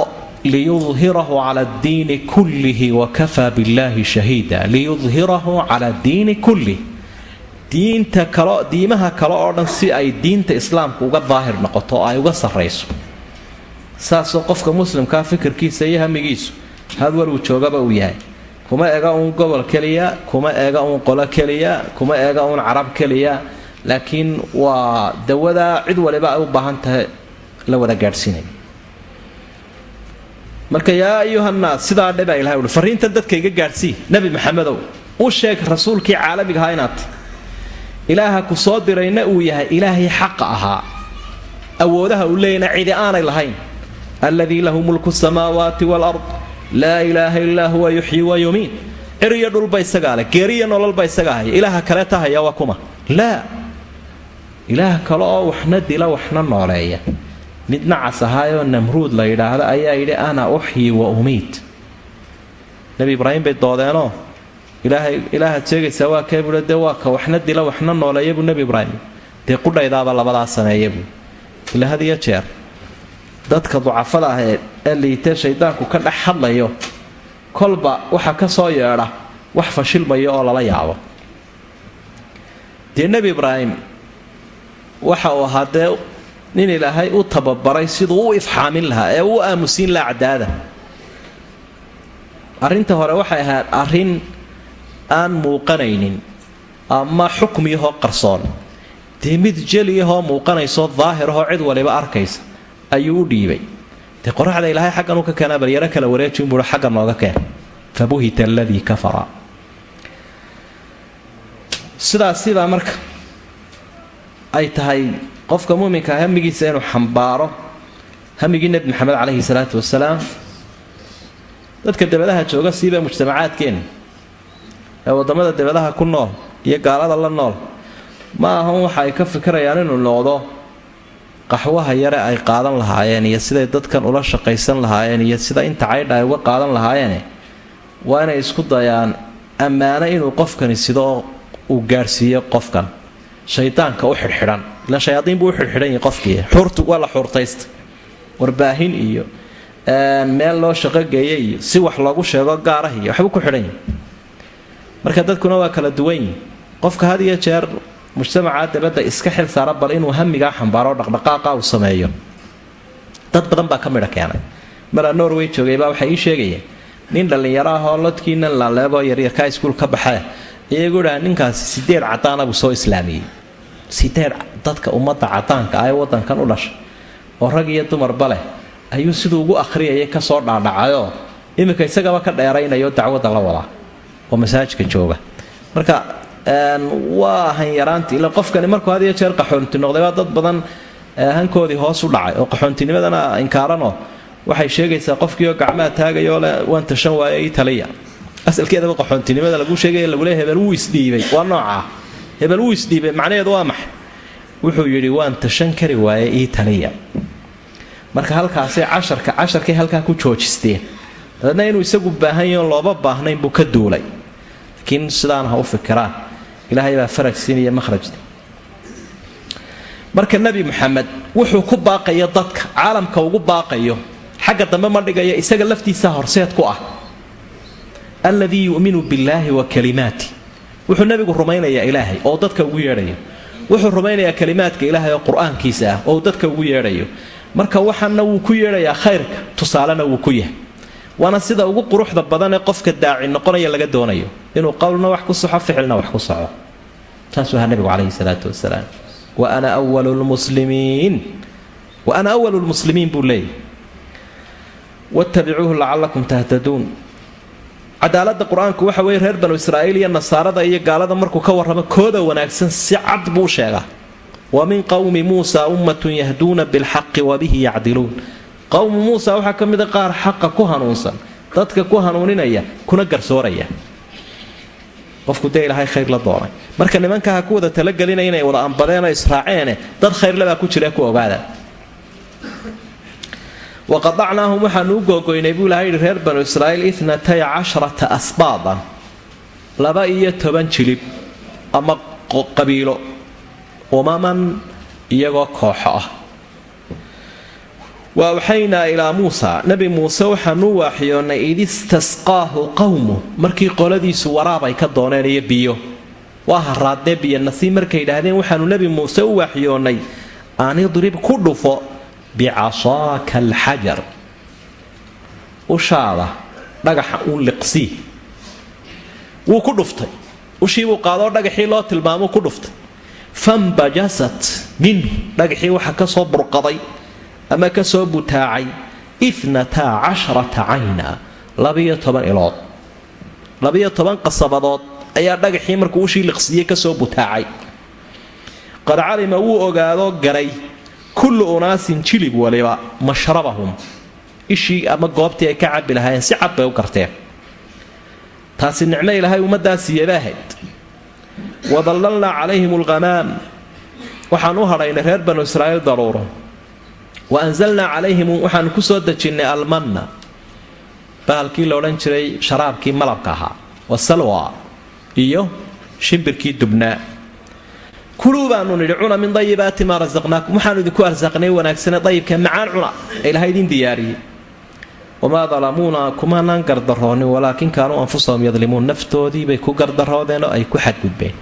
liyudhirahu cala addiini kullihi wakafaa billahi shahiida. Liyudhirahu cala addiini kullih diinta kalo diimaha kale oo dhan si ay diinta islaamka uga daahir noqoto ay uga sarrayso. Saasoo qofka muslimkaa fikirkiisa iyo hamigiisu hadwal uu joogaba uu yahay. Kuma ega uun gobol keliya kuma ega uun qolo keliya kuma ega uun carab keliya laakiin waa dawadaa cid waliba ay u baahan tahay la wada gaadhsiinaya marka yaa ayuhannaas sidaa dhe baa ilahay uhi fariintan dadka iga gaadhsii nebi maxamedow u sheeg rasuulkii caalamiga ahaa inaad ilaaha ku soo dirayna uu yahay ilaahay xaqa ahaa. Awoodaha uu leeyana cidi aanay lahayn. Alladii lahu mulku samaawaati walard laa ilaaha illaa huwa yuxyi wa yumiin ciriyo dhulba isagaa leh geeriyo nololba isagaa haya ilaaha kale tahaya waa kuma? Laa ilaah kale oo waxna dila waxna nooleeya. Mid nacas ahaayoo namruud la yidhaahdo ayaa yidhi ana uxyi wa umiid nebi ibraahim bay doodeenoo ilaahaad sheegaysaa waa kee buui dee waa ka waxna dila waxna nooleeya buu nebi ibraahim. Dee qudhaydaaba labadaa sameeya buu ila had iyo jeer dadka ducafada ah ee liitee shaydaanku ka dhex hadlayo kolba waxa ka soo yeedha wax fashilmaya oo lala yaabo. Dee nebi ibraahim waxa uu ahaa nin ilaahay u tababaray siduu u ifxaamin lahaa ee u aamusiin laha cadaada arrinta hore waxay ahayd arrin aan muuqanaynin ama xukmiyahoo qarsoon. Dee mid jeliyahoo muuqanayso daahirahoo cid waliba arkaysa ayuu u dhiibay. Dee qoraxda ilaahay xaggan u ka keenaa balyaro kala wareejin buui xagga nooga keen fabuhita aladii kafara. Sidaasibaa marka ay tahay qofka muuminka hamigiisa inuu xambaaro hamigii nebi maxamed caleyhi salaatu wasalaam dadka dabadaha jooga siiba mujtamacaadkeenna ee waddamada dabadaha ku nool iyo gaalada la nool ma ahan waxa ay ka fikirayaan inuu noqdo qaxwaha yare ay qaadan lahaayeen iyo siday dadkan ula shaqaysan lahaayeen iyo sida inta caydha ay uga qaadan lahaayeene waa inay isku dayaan ammaano inuu qofkani sidoo uu gaadhsiiyo qofkan. Shaydaanka u xidhxidhan ila shayaadiin buu u xidhxidhan yahi qofkii. Xurtu waa la xuurtaysta warbaahin iyo meel loo shaqogeeyay iyo si wax loogu sheego gaarah iyo waxbuu ku xidhan yahi marka dadkuna waa kala duwan yihi qofka had iyo jeer mujtamaca dabadda iska xil saara bal inuu hamigaa xambaaro dhaqdhaqaaqa uu sameeyo. Dad badan baa ka midha keenay. Maraa norway joogaybaa waxay ii sheegayeen nin dhallinyaro ah oo lodkiinan laaleegoo yaryarkaa iskuul ka baxee iyagu idhaha ninkaasi sideed cadaana buu soo islaamiyey. Sideed dadka ummadda cadaanka ah ee waddankan u dhashay oo rag iyo dumarba leh ayuu siduu ugu akhriyayay ka soo dhaadhacayoo iminka isagaba ka dheeraynayo dacwadda la wadaa oo masaajidka jooga. Marka waa hanyaraantii ila qofkani markuu had iyo jeer qaxoonti noqday baa dad badan hankoodii hoos u dhacay oo qaxooninimadana inkaaranoo waxay sheegaysaa qofkiioo gacmaha taagayoo le waan tashan waaye ii taliya asalkeedaba qaxoontinimada lagu sheegay lagule hebel wuu isdhiibay waa noocaa. Hebel wuu isdhiibay macnaheedu waa maxay? Wuxuu yidhi waan tashan kari waaye ii taliya marka halkaasay casharka casharkay halkaa ku joojisteen dabeedna inuu isagu baahan yahi looba baahnayn buu ka duulay. Laakiin sidaan ha u fikiraan ilaahay baa faraj siinaya mahrajda marka nebi maxamed wuxuu ku baaqayo dadka caalamka ugu baaqayo xagga dambe ma dhigayo isaga laftiisa horseed ku ah. Alladii yuminu billaahi wa kalimaati. Wuxuu nebigu rumaynayaa ilaahay oo dadka ugu yeedhayo. Wuxuu rumaynayaa kalimaadka ilaahay oo qur'aankiisa ah oo dadka ugu yeedhayo. Marka waxana wuu ku yeedhayaa khayrka tusaalena wuu ku yahay waana sida ugu quruxda badan ee qofka daaci noqonaya laga doonayo. Inuu qowlna wax ku soxo ficilna wax ku soco saasuu ahaa nebigu calayhi salaatu wasalaam wa ana walu lmuslimiin wa ana awalu lmuslimiin buu leeyahy wattabicuuhu lacalakum tahtaduun cadaaladda qur'aanku waxa weeye reer banu israa'iil iyo nasaarada iyo gaalada markuu ka warramo kooda wanaagsan si cad buu sheegaa. Wa min qowmi muusa ummatun yahduuna bilxaqi wa bihi yacdiluun qowmu muusa waxaa ka mida qaar xaqa ku hanuunsan dadka ku hanuuninaya kuna garsooraya. Qofku dee ilaahay khayr la doonay. Marka nimanka ku wada talagelinaya inay wada ambadeenoo israaceene dad khayrlebaa ku jira ku ogaada. Waqadacnaahum waxaanu u googoynay buu ilahay yihi reer banu israa'iil itnatay casharata asbaadan laba iyo toban jilib ama qabiilo umaman iyagoo kooxo ah wa awxaynaa ilaa muusa nebi muuse waxaanu u waaxiyoonnay id istasqaahu qowmu markii qoladiisu waraab ay ka dooneen iyo biyo. Waa haraadee biyo nasiib markay yidhaahdeen waxaanu nebi muuse u waaxiyoonnay aan idrib ku dhufo bicasaaka alxajar. Ushaada dhagaxa uun liqsii wuu ku dhuftay. Ushiibuu qaadoo dhagaxii loo tilmaamuu ku dhuftay. Fambajasat minhu dhagaxii waxa ka soo burqaday ama ka soo butaacay itnataa casharata cayna labiyo toban ilood. Labiyo toban qasabadood ayaa dhagaxii markuu ushii liqsiiyey ka soo butaacay. Qad calima wuu ogaadoo garay kullu unaasin jilib waliba mashrabahum. Ishii ama goobtii ay ka cabbi lahaayeen si cad bay u garteen. Taasi nicmo ilaahay ummaddaa siiyabaahayd wadallalnaa calayhim alghamaam waxaan u hadhaynay reer banu israa'iil daruuro wa anzalnaa calayhim waxaanu ku soo dejinnay almanna. Bahalkii la odhan jiray sharaabkii malabka ahaa wasalwa iyo shimbirkii dubnaa. Kuluu baanu nidhi cuna min dayibaati maa rasaqnaakum waxaanu idinku arsaaqnay wanaagsane dayibka macaan cuna. Ee ilaha idin diyaariyey. Wamaa dalamuuna kumaanaan gardaroonin walaakin kaanuu anfusahum yadlimuun. Naftoodiibay ku gardaroodeen oo ay ku xadgudbeen.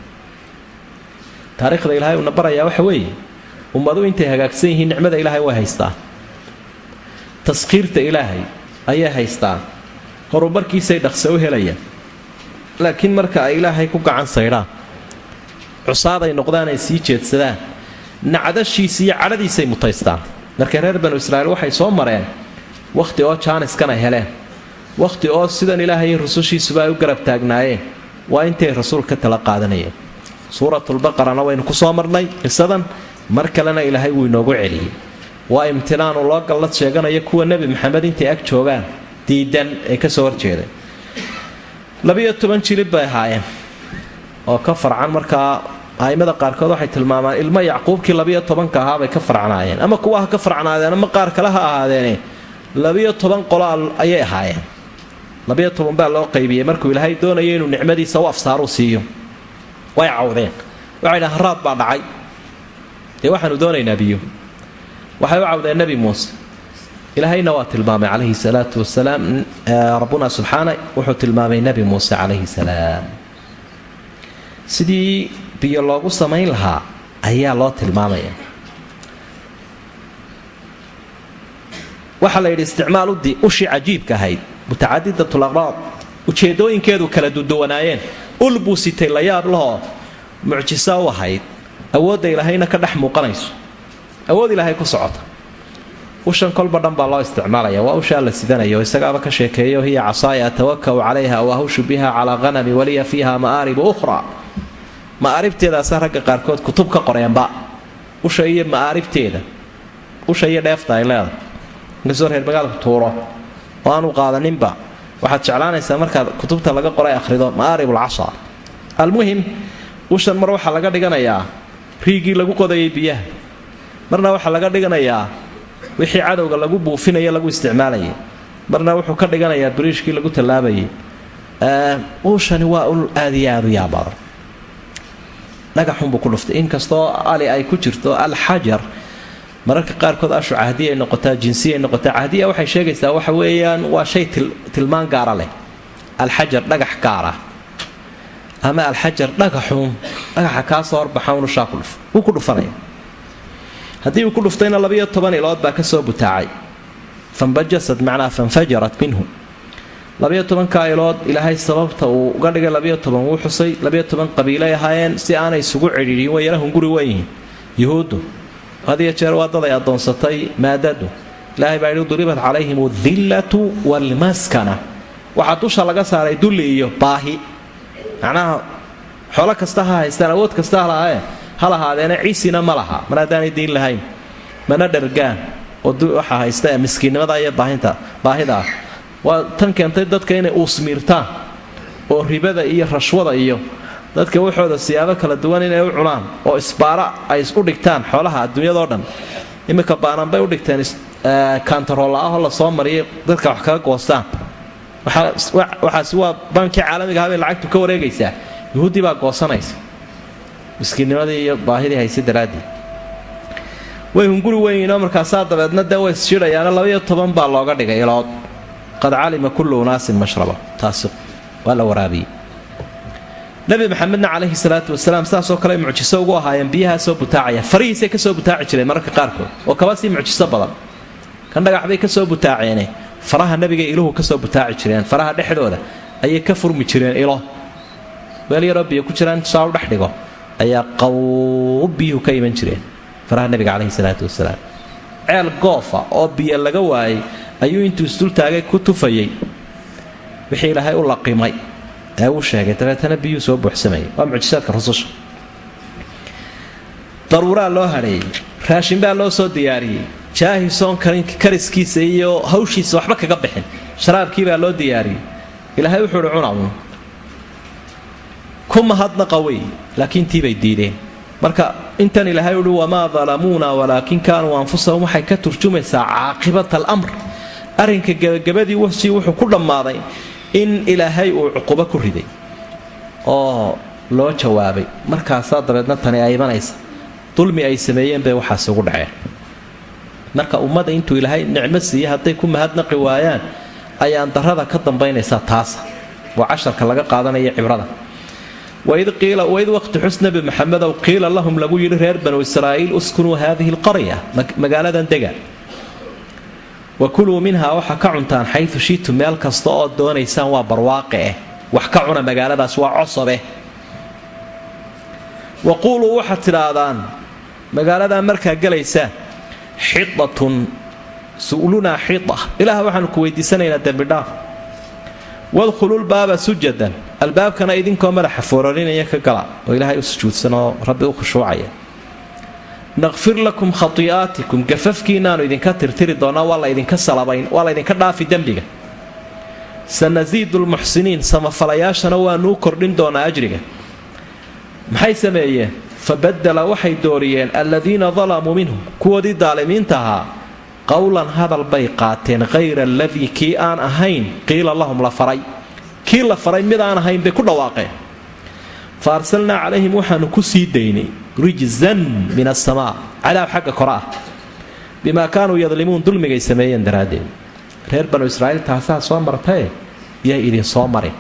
Taariikhda ilaahay uuna barayaa waxa weeye ummadu intay hagaagsan yihiin nicmada ilaahay way haystaan taskhiirta ilaahay ayay haystaan horumarkiisay dhaqse u helayaan. Laakiin marka ay ilaahay ku gacan saydhaan cusaaday noqdaan ay sii jeedsadaan nacdashiisa iyo cadhadiisay mutaystaan. Marka reer banu israa'iil waxay soo mareen wakhti oo jaaniskana heleen. Wakhti oo sidan ilaahay rusushiisuba ay u garab taagnaayeen. Waa intay rasuul ka tala qaadanayeen. Suuratulbaqarana waynu ku soo marnay qisadan mar kalena ilaahay wuu inoogu celiyey. Waa imtinaanu loo gallad sheeganaya kuwa nebi maxamed intay ag joogaan diidan ee ka soo horjeeday. Labiyo toban jilib bay ahaayeen oo ka farcan markaa a'immada qaarkood waxay tilmaamaan ilmo yacquubkii labiyo tobanka ahaabay ka farcanaayeen. Ama kuwa ka farcanaadeen ama qaar kale ha ahaadeene labiyo toban qolo ayay ahaayeen. Labiyo toban baa loo qaybiyey markuu ilaahay doonaya inuu nicmadiisa u afsaaru siiyo. Way cawdeen. Waxay dhahan raad baa dhacay dee waxaanu doonaynaa biyo. Waxay u cawdeen nebi muuse. Ilaahayna waa tilmaamay calayhi salaatu wasalaam rabbuna subxaana wuxuu tilmaamay nebi muuse calayhi salaam. Sidii biyo loogu samayn lahaa ayaa loo tilmaamaya. Waxaa la yidhi isticmaaludi ushii cajiibka ahayd mutacadidatulaqraad ujeedooyinkeedu kala duduwanaayeen ul buu sitay la yaab lahoo mucjiso u ahayd awoodda ilaahayna ka dhex muuqanayso. Awood ilaahay ku socota. Ushan kolba dhan baa loo isticmaalaya. Waa ushaa la sidanayo isagaaba ka sheekeeyo hiya casaaya atawakau calayha wa ahushu biha calaa hanami waliya fiiha ma'aaribu ukhra ma'aaribteedaasa ragga qaarkood kutub ka qoreenba. Usha iyo ma'aaribteeda. Usha iyo dheefta ay leedahay. Inkastoo reer magaalku tuuro. Oo aanu qaadaninba. Waxaad jeclaanaysaa markaad kutubta laga qoray akhrido ma'aaribul casha almuhim ushan mar waxaa laga dhiganayaa riigii lagu qodayay biyaha. Marna waxaa laga dhiganayaa wixii cadowga lagu buufinaya lagu isticmaalayay marna wuxuu ka dhiganayaa bariishkii lagu tallaabayay uushani waa ul aad iyo aad u yaabadan dhagaxunbuu ku dhuftay. Inkastoo ali ay ku jirto alxajar mararka qaarkood ashu cahdiya ay noqotaa jinsiyay noqotaa. Cahdiya waxay sheegaysaa waxa weeyaan waa shay tilmaan gaara leh. Alxajar dhagax gaara ama alxajar dhagaxuun dhagaxa kaasoo horbaxan ushaa ku dhuf wuu ku dhufanaya. Haddii uu ku dhuftayna labayo toban ilood baa ka soo butaacay. Fambajasad macnaa fanfajarat minhu. Labayo tobanka ilood ilaahay sababta uu uga dhigay labayo toban wuu xusay. Labayo toban qabiilay ahaayeen si aanay isugu cidhiidhin way hunguri weyihiin yuhuuddu hadiyo jeer waa dad ay addoonsatay maadadu. Ilaahay baa yidhi duribat calayhim adillatu waalmaskana waxaa dusha laga saaray dulli iyo baahi macnaha xoolo kasta ha haystaan awood kasta halahae ha lahaadeena ciisina ma laha. Mar haddaanay diin lahayn. Mana dhargaan. Oo waxa haysta ee miskiinnimada iyo baahida. Ah waa tan keentay dadka inay uusmiirtaan oo ribada iyo rashwada iyo dadka waxooda siyaabo kala duwan inay u cunaan. Oo isbaara ay u dhigtaan xoolaha adduunyadao dhan. Iminka baanan bay u dhigteen kantarool ahoo la soo mariyay. Dadka wax kaga goostaan waxaasi waa baankii caalamiga habay lacagtu ka wareegaysaa. Yuhuuddii baa goosanaysa. Miskiinnimadii iyo baahidii hayse daraaddii way hunguri weynoo markaasaa dabeedna dee way isshidhayaana labaiyo toban baa looga dhigay ilood qad calima kullu unaasin mashraba. Taasi waa la waraabiyey. Nabi maxamedna calayhi salaatu wasalaam saasoo kale mucjiso ugu ahaayeen biyahaa soo butaacaya. Farihiisay ka soo butaaci jireen mararka qaarkood. Oo kaba sii mucjiso badan. Kan dhagax bay ka soo butaaceene faraha nabiga iluhu ka soo butaaci jireen faraha dhexdooda ayay ka furmi jireen ilo weel yaroo biyo ku jiraan saa u dhex ayaa qawb biyuhu ka iman jireen faraha nabiga caleyhi salaatu wasalaam. Ceel goofa oo biyo laga waayay ayuu intuu isdultaagay ku tufayay. Wixii ilaahay u laqimay ee uu sheegay dabeetana biyuu soo buuxsamayay waa mucjisaadka rususha. Daruuraa loo hadheeyey raashin baa loo soo diyaariyey jaahisoon kariskiisa iyo hawshiisa waxba kaga bixin. Sharaabkii baa loo diyaariyey. Ilaahay wuxuu uhi cunaun ku mahadnaqa wey laakiin tiibay diideen. Marka intan ilaahay uhi wamaa dalamuuna walaakin kaanuu anfusahum. Waxay ka turjumaysaa caaqibata alamr. Arrinka gebagabadii wasi wuxuu ku dhammaaday in ilaahay uu cuqubo ku riday oo loo jawaabay. Markaasaa dabeedna tani ay imanaysa. Dulmi ay sameeyeen bay waxaasi ugu dhaceen marka ummadda intuu ilaahay nicmo siiye hadday ku mahadnaqi waayaan ayaan darada ka dambaynaysaa taasa. Waa casharka laga qaadanaya cibrada. Waid waqti xus nebi maxamedow qiila lahum lagu yidhi reer banu israa'iil uskunuu haadihi alqarya magaaladan dega. Wa kuluu minhaa waxaa ka cuntaan xayu shiitu meel kasta oo doonaysaan waa barwaaqe eh. Wax ka cuna magaaladaas waa cosobe. Wa quuluu waxaad tidhaahdaan magaaladaa markaa gelaysaan xidatun su'lunaa xida ilaah waxaanu ku weydiisanaynaa dembidhaaf wadkhululbaaba sujadan. Albaabkana idinkoo madaxa foorarinaya ka gala oo ilaahay u sujuudsan oo rabbi u khushuucaya. Naqfir lakum khatii'aatikum gafafkiinaanu idinka tirtiri doonaa waa laydinka salabayn waa laydinka dhaafi dembiga. Sanasiidu lmuxsiniin samafalayaashana waanuu kordhin doonaa ajriga. Maxay sameeyeen fa badala waxay dooriyeen aladiina dalamuu minhum kuwoodii daalimiinta ahaa qowlan hadal bay qaateen hayra aladii kii aan ahayn qiila lahum la faray kii la faray mid aan ahayn bay ku dhawaaqeen fa arsalnaa calayhim waxaanu ku sii daynay rijzan min asamaa cadaab xagga kore ah bimaa kaanuu yadlimuun dulmigay sameeyeen daraaddeed reer banu israa'iil taasaa soo martae yay idin soo marin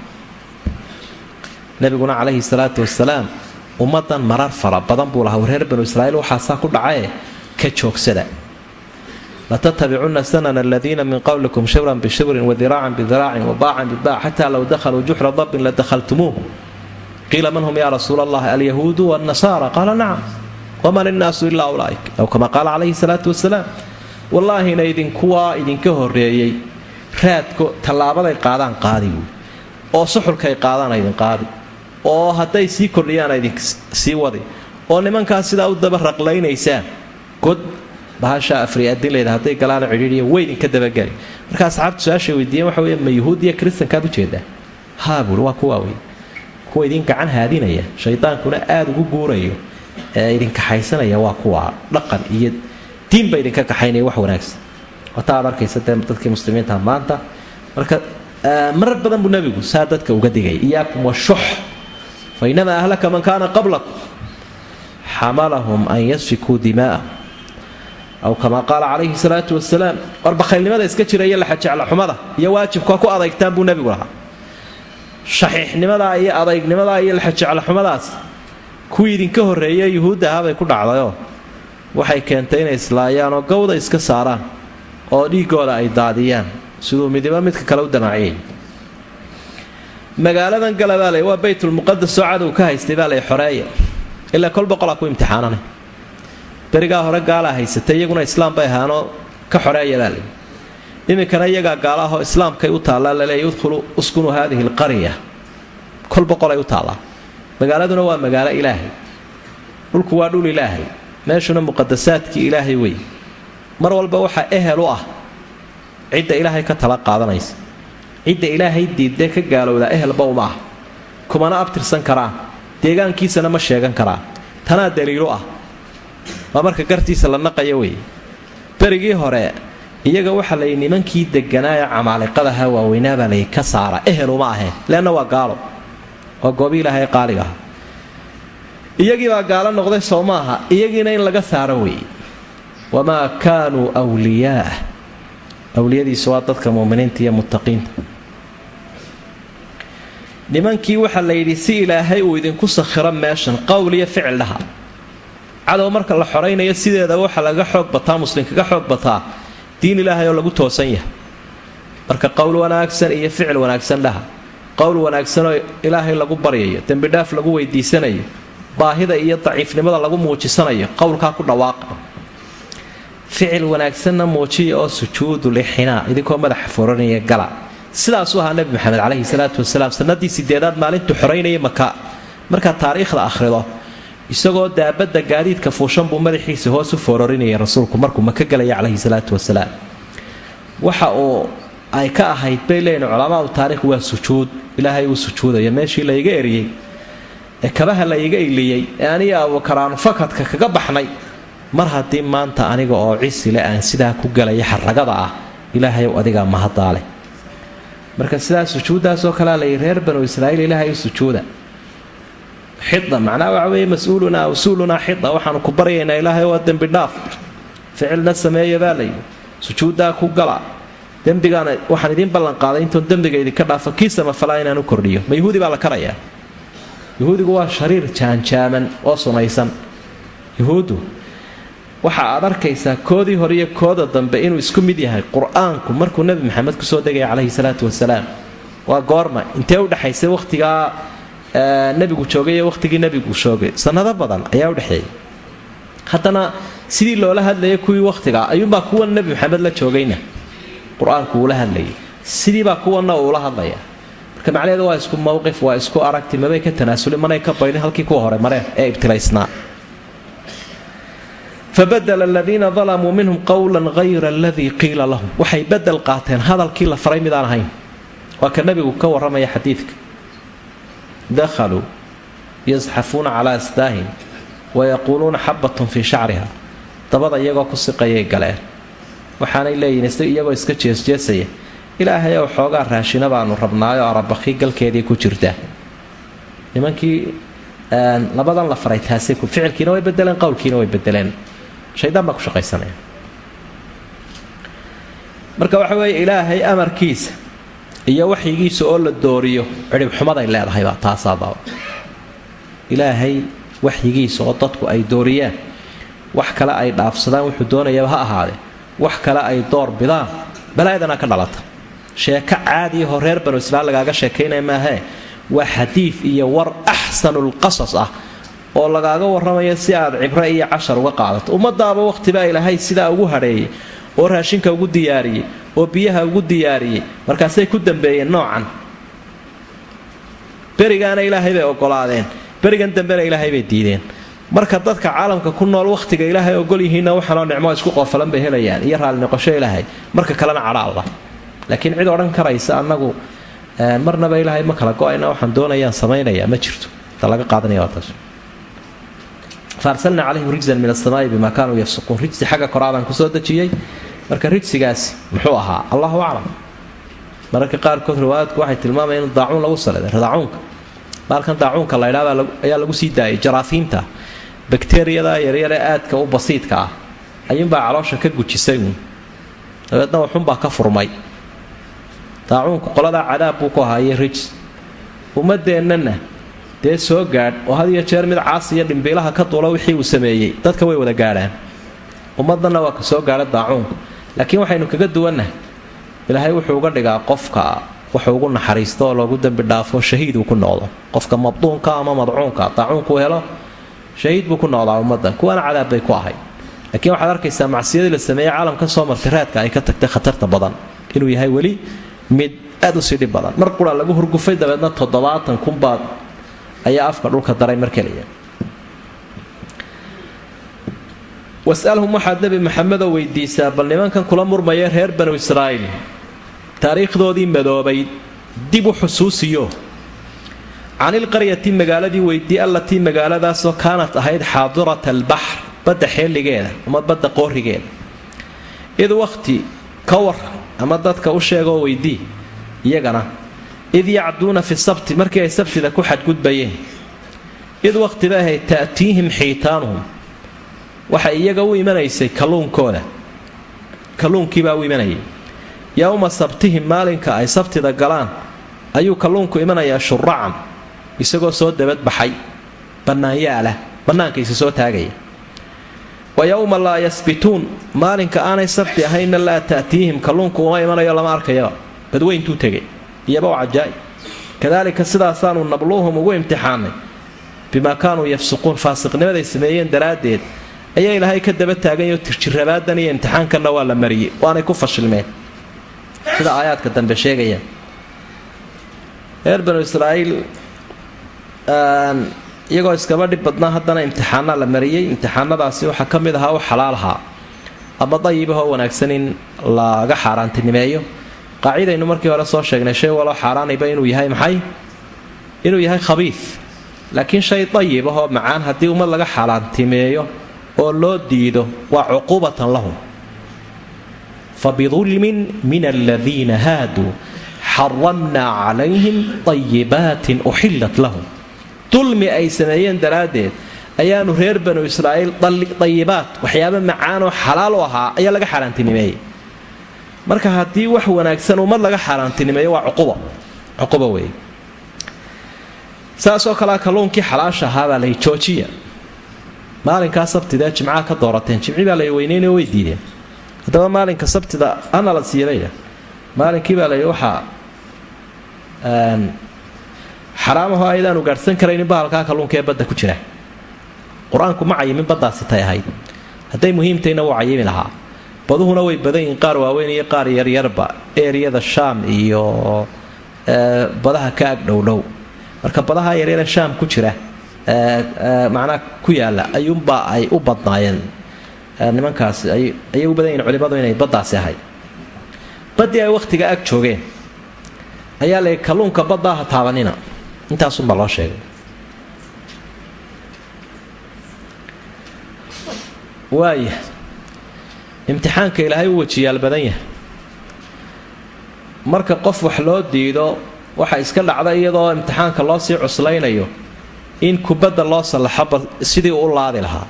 nabiguna calayhi salaatu wasalaam ummadan marar fara badan buu lahaa. Reer banu israa'iil waxaasaa ku dhacae ka joogsada. Latattabicunna sanana aladiina min qowlikum shibran bishibrin wadiraacan bidiraacin wabaacan bibaac xataa low dakhaluu juxra dabbin la dakhaltumuuh. Qiila man hum yaa rasuula allahi alyahuudu waalnasaara qaala nacam waman innaasu ilaa ulaaik aw kama qaala calayhi salaatu wasalaam wallaahina idinkuwaa idinka horreeyey. Raadko tallaabaday qaadaan qaadi oo suxulkay qaadaan idin qaadi oo hadday sii kordhiyaan idin sii wadi. Oo nimankaas sidaa u daba raqlaynaysaan. God bahasha afriadinleyda hadday galaana cidhiidiya way idinka dabageli marka asxaabtu su'aashay weydiiyeen waxa wey ma yuhuudiya kristankaad u jeedaa haa buui waa kuwaa wey kuwa idin gacan haadinaya shaydaankuna aada ugu guurayo ee idinkaxaysanaya waa kuwa dhaqan iyo diinba idinka kaxaynaya wax wanaagsan. Wata aad arkaysa dee dadkii muslimiinta maanta. Marka marar badan buu nabigu saa dadka uga digay iyaakum fa inamaa ahlaka man kaana qablakum xamalahum an yasfikuu dimaa'ahum aw kamaa qaala calayhi salaatu wasalaam war bakhaylnimada iska jira iyo laxajeclaxumada iyo waajibka ku adaygtaan buu nebigu lahaa. Shaxiixnimadaa iyo adaygnimadaa iyo laxajeclaxumadaas kuwii idinka horreeye yuhuudda ahaabay ku dhacdayoo waxay keentay inay islaayaan oo gawda iska saaraan oo dhiiggooda ay daadiyaan. Siduu midibo midka kale u damaaciyay magaaladan gala baa lay waa baytulmuqadas oo cadow ka haystay baa lay xoreeya ilaa kol boqolaa ku imtixaananay. Berigaa hore gaalaa haysatay iyaguna islaam bay ahaanoo ka xoreeya baa lay iminkana iyagaa gaalaahoo islaamkay u taallaa laleeya udkhulu uskunu haadihi alqarya. Kol boqolay u taallaa. Magaaladuna waa magaalo ilaahay. Dhulku waa dhul ilaahay. Meeshuna muqadasaadkii ilaahay wey mar walba waxaa ehel u ah cidda ilaahay ka tala qaadanaysa cidda ilaahay diiddee ka gaalowdaa ehelba uma ah. Kumana abtirsan karaan deegaankiisana ma sheegan karaa. Tanaa daliilu ah. Waa marka gartiisa la naqaya wey. Berigii hore iyaga waxaa layi nimankii deganaaye camaaliqadaha waaweynaabaa layi ka saara. Ehel uma aheen leanna waa gaalo. Waa goobi ilaahay qaaliga ah. Iyagiibaa gaalo noqday soo maaha iyagiina in laga saaro weeye wamaa kaanuu wliyaah awliyadiisu waa dadka muminiinta iyo muttaqiinta nimankii waxaa la yidhi si ilaahay uu idinku sakhiro meeshan qowl iyo ficil dhaha. Cadow marka la xoraynayo sideedaba waxaa laga xoog bataa muslimkaga xoog bataa diin ilaahay oo lagu toosan yahay. Marka qowl wanaagsan iyo ficil wanaagsan dhaha. Qowl wanaagsanoo ilaahay lagu baryayo dembidhaaf lagu weydiisanayo baahida iyo daciifnimada lagu muujisanayo qowlkaa ku dhawaaqa. Ficil wanaagsanna muujiya oo sujuudu lixinaa idinkoo madaxa foranaya gala sidaasuu ahaa nebi maxamed caleyhi salaatu wasalaam. Sanadii sideedaad maalintuu xoraynaya maka markaad taariikhda akhrido isagoo daabadda gaadiidka fuushan buu madaxiisa hoos u foorarinayay rasuulku. Markuu maka galaya caleyhi salaatu wasalaam. Waxa uu ay ka ahayd bay leeyihiin culamaadu taarikh waa sujuud. Ilaahay uu sujuudaya meeshii layga eriyey ee kabaha la iga iliyey ee aniga abukaraanu fakadka kaga baxnay. Mar haddii maanta aniga oo cisile aan sidaa ku galaya xaragada ah ilaahayow adigaa mahadaaleh marka sidaa sujuuddaasoo kalea layi reer banu israa'iil ilaahay u sujuuda. Xida macnaha waxa weeye mas'uulunaa usuulunaa xida waxaanu ku baryaynaa ilaahay waa dembi dhaaf. Ficilna sameeya baa layidhi sujuuddaa ku gala. Dembigaana waxaan idiin ballanqaaday intoon dembiga idinka dhaafa kii samafalaa inaan u kordhiyo. Ma yahuudi baa la karayaa. Yahuudigu waa shariir jaanjaaman oo sunaysan. Yahuuddu waxa aad arkaysaa koodii hore iyo kooda dambe inuu isku mid yahay qur'aanku markuu nebi maxamed ku soo degaya calayhi salaatu wasalaam waa goorma. Intee udhexaysay wakhtigaa nebigu joogay iyo wakhtigii nebigu joogay? Sanado badan ayaa udhexeeyay haddana sidii loola hadlayay kuwii wakhtigaa ayuunbaa kuwan nebi maxamed la joogayna? Qur'aanku uula hadlayay. Sidiibaa kuwanna uula hadlaya marka macnaheedu waa isku mowqif waa isku aragti mabay ka tanaasulin manay ka baydhin halkii kuwa hore mareen ee ibtilaysnaa fabadla aladiina dalamuu minhum qowlan hayra aladii qiila lahum waxay bedel qaateen hadalkii la faray midaan ahayn waa ka nebigu ka warramaya xadiidka dakhaluu yasxafuuna calaa asdaahim wayaquuluuna xabatun fii shacriha dabada iyagoo ku siqayay galeen waxaanay leeyihiin iyagoo iska jeesjeesaya ilaahay ow xoogaa raashina baanu rabnaayo arabakii galkeedii ku jirtaa nimankii labadan la faray taasay ficilkiina way bedeleen qowlkiina way bedeleen shaydaan baa ku shaqaysanaya marka waxa weeye ilaahay amarkiisa iyo waxyigiisa oo la dooriyo cidhibxumaday leedahaybaa taasaadaba ilaahay waxyigiisa oo dadku ay dooriyaan wax kale ay dhaafsadaan wuxuu doonayaba ha ahaadee wax kale ay door bidaan balaayadana ka dhalata. Sheeko caadiyahoo reer banu israiil lagaaga sheekaynaya maahee waa xadiid iyo war axsanulqasas ah oo lagaaga warramayo si aad cibre iyo cashar uga qaadato. Ummadaaba waqhtibaa ilaahay sidaa ugu hadheeyay oo raashinka ugu diyaariyey oo biyaha ugu diyaariyey markaasay ku dambeeyeen noocan. Berigaana ilaahay bay ogolaadeen berigan dambena ilaahay bay diideen. Marka dadka caalamka ku nool wakhtiga ilaahay ogol yihiinna waxaanoo nicmo isku qoofalan bay helayaan iyo raalli noqosho ilaahay. Marka kalena cadha allah laakiin cid odhan karaysa annagu marnaba ilaahay ma kala go'ayna waxaan doonayaan samaynaya ma jirto. Ta laga taas faarsalna calayhim rijzan min asamaai bima kaanuu yafsuquun rijsi xagga koraabaan ku soo dejiyey marka rijsigaasi muxuu ahaa allahu aclam mararka qaarkood riwaayadku waxay tilmaamayaan in daacuun lagu saleeday daacuunka baalkan daacuunka la ydhaa ayaa lagu sii daayay jaraafiinta bakteriyada yaryare aadka u basiidka ah ayuunbaa caloosha ka gujisay uun dabeedna waxunbaa ka furmay daacuunku qoladaa cadaab buu ku ahaaye rijs ummadeennana dee soo gaadh oo had iyo jeer mid caasi iyo dhimbiilaha ka duula wixii uu sameeyey dadka way wada gaadhaan. Ummaddanna waa ka soo gaadha daacuunku laakiin waxaynu kaga duwannahay. Ilaahay wuxuu uga dhigaa qofka wuxuu ugu naxariisto oo loogu dembi dhaafo shahiid uu ku noqdo. Qofka mabduunka ama madcuunka daacuunkuu helo shahiid buu ku noqdaa ummadda kuwana cadaab bay ku ahay laakiin waxaad arkaysaa macsiyadii la sameeyey caalamka soo martay raadka ay ka tagtay khatarta badan. Inuu yahay weli mid aad u dhib badan. Mar qura lagu hurgufay dabeedna toddobaatan kunbaad ayaa afka dhulka daray mar keliya wasalhum waxaad nebi maxamedoo weydiisaa bal nimankan kula murmaya reer banu israa'iil taariikhdoodii madoobayd dib u xusuusiyo. Canilqaryati magaaladii weydii allatii magaaladaasoo kaanat ahayd xaadirata albaxr badda xeeligeeda ama badda qoorigeeda. Id wakhti ka war ama dadka u sheegoo weydii iyagana id yacduuna fi sabti markii ay sabtida ku xadgudbayeen id wakhti bay ahayd ta'tiihim xiitaanuhum waxay iyaga u imanaysay kalluunkooda kalluunkiibaa u imanayay yowma sabtihim maalinka ay sabtida galaan ayuu kalluunku imanayaa shuracan isagoo soo dabadbaxay bannaanyaalah bannaankaisa soo taagaya wa yowma laa yasbituun maalinka aanay sabti ahaynna laa ta'tiihim kalluunku uma imanayo lama arkayaba badweyntuu tegay iyaba oo cajaa'ib kadaalika sidaasaanu nabluuhum ugu imtixaanay bimaa kaanuu yafsuquun faasiqnimaday sameeyeen daraaddeed ayaa ilaahay ka daba taaganyoo tirjirabaadan iyo imtixaankanna waa la mariyey. Waanay ku fashilmeen. Sida aayaadka dambe sheegaya. Reer banu israa'iil iyagoo iskaba dhib badnaa haddana imtixaana la mariyey. Imtixaanadaasi waxaa ka mid ahaa u xalaalahaa ama dayibahoo wanaagsan in laga xaaraantinimeeyo qaacidaynu markii hore soo sheegnay shay waloo xaaraanayba inuu yahay maxay? Inuu yahay khabiif. Laakiin shay dayib ahoo macaan haddii ummad laga xaalaantimeeyo oo loo diido waa cuquubatan lahum. Fa bidulmin min aladiina haaduu xaramnaa calayhim dayibaatin uxillat lahum. Dulmi ay sameeyeen daraaddeed ayaanu reer banu israa'iil dayibaat waxyaaba macaanoo xalaal u ahaa ayaa laga xaaraantinimeeyey marka haddii wax wanaagsan ummad laga xaaraantinimeeyo waa cuquba. Cuquba weeye. Saasoo kalea kalluunkii xalaasha ahaabaa layi joojiya. Maalinkaa sabtida jimcaha ka doorateen. Jimci baa lay weyneynayo way diideen. Haddaba maalinka sabtida ana la siiyabaya maalinkii baa layi waxaa xaraamaho ayadaanu gaadhsan karaynin bahalkaa kalluunka ee badda ku jira. Qur'aanku ma cayimin baddaasi tay ahayd. Hadday muhiimtayna wuu cayimi lahaa baduhuna way badan yihiin qaar waaweyn iyo qaar yaryarba eeriyada shaam iyo badaha ka ag dhowdhow marka badaha yaryare shaam ku jira macnaa ku yaalla ayuunbaa ay u badnaayeen. Nimankaasi ayay u badan yihiin culimadu inay baddaasi ahayd. Baddii ay wakhtiga ag joogeen ayaa la kalluunka baddaa ha taabanina. Intaasunbaa loo sheegay. Waaya imtixaanka ilaahay u wejiyaal badan yahay. Marka qof wax loo diido waxa iska dhacda iyadoo imtixaanka loo sii cuslaynayo in kubadda loo sallaxo sidii u laadi lahaa.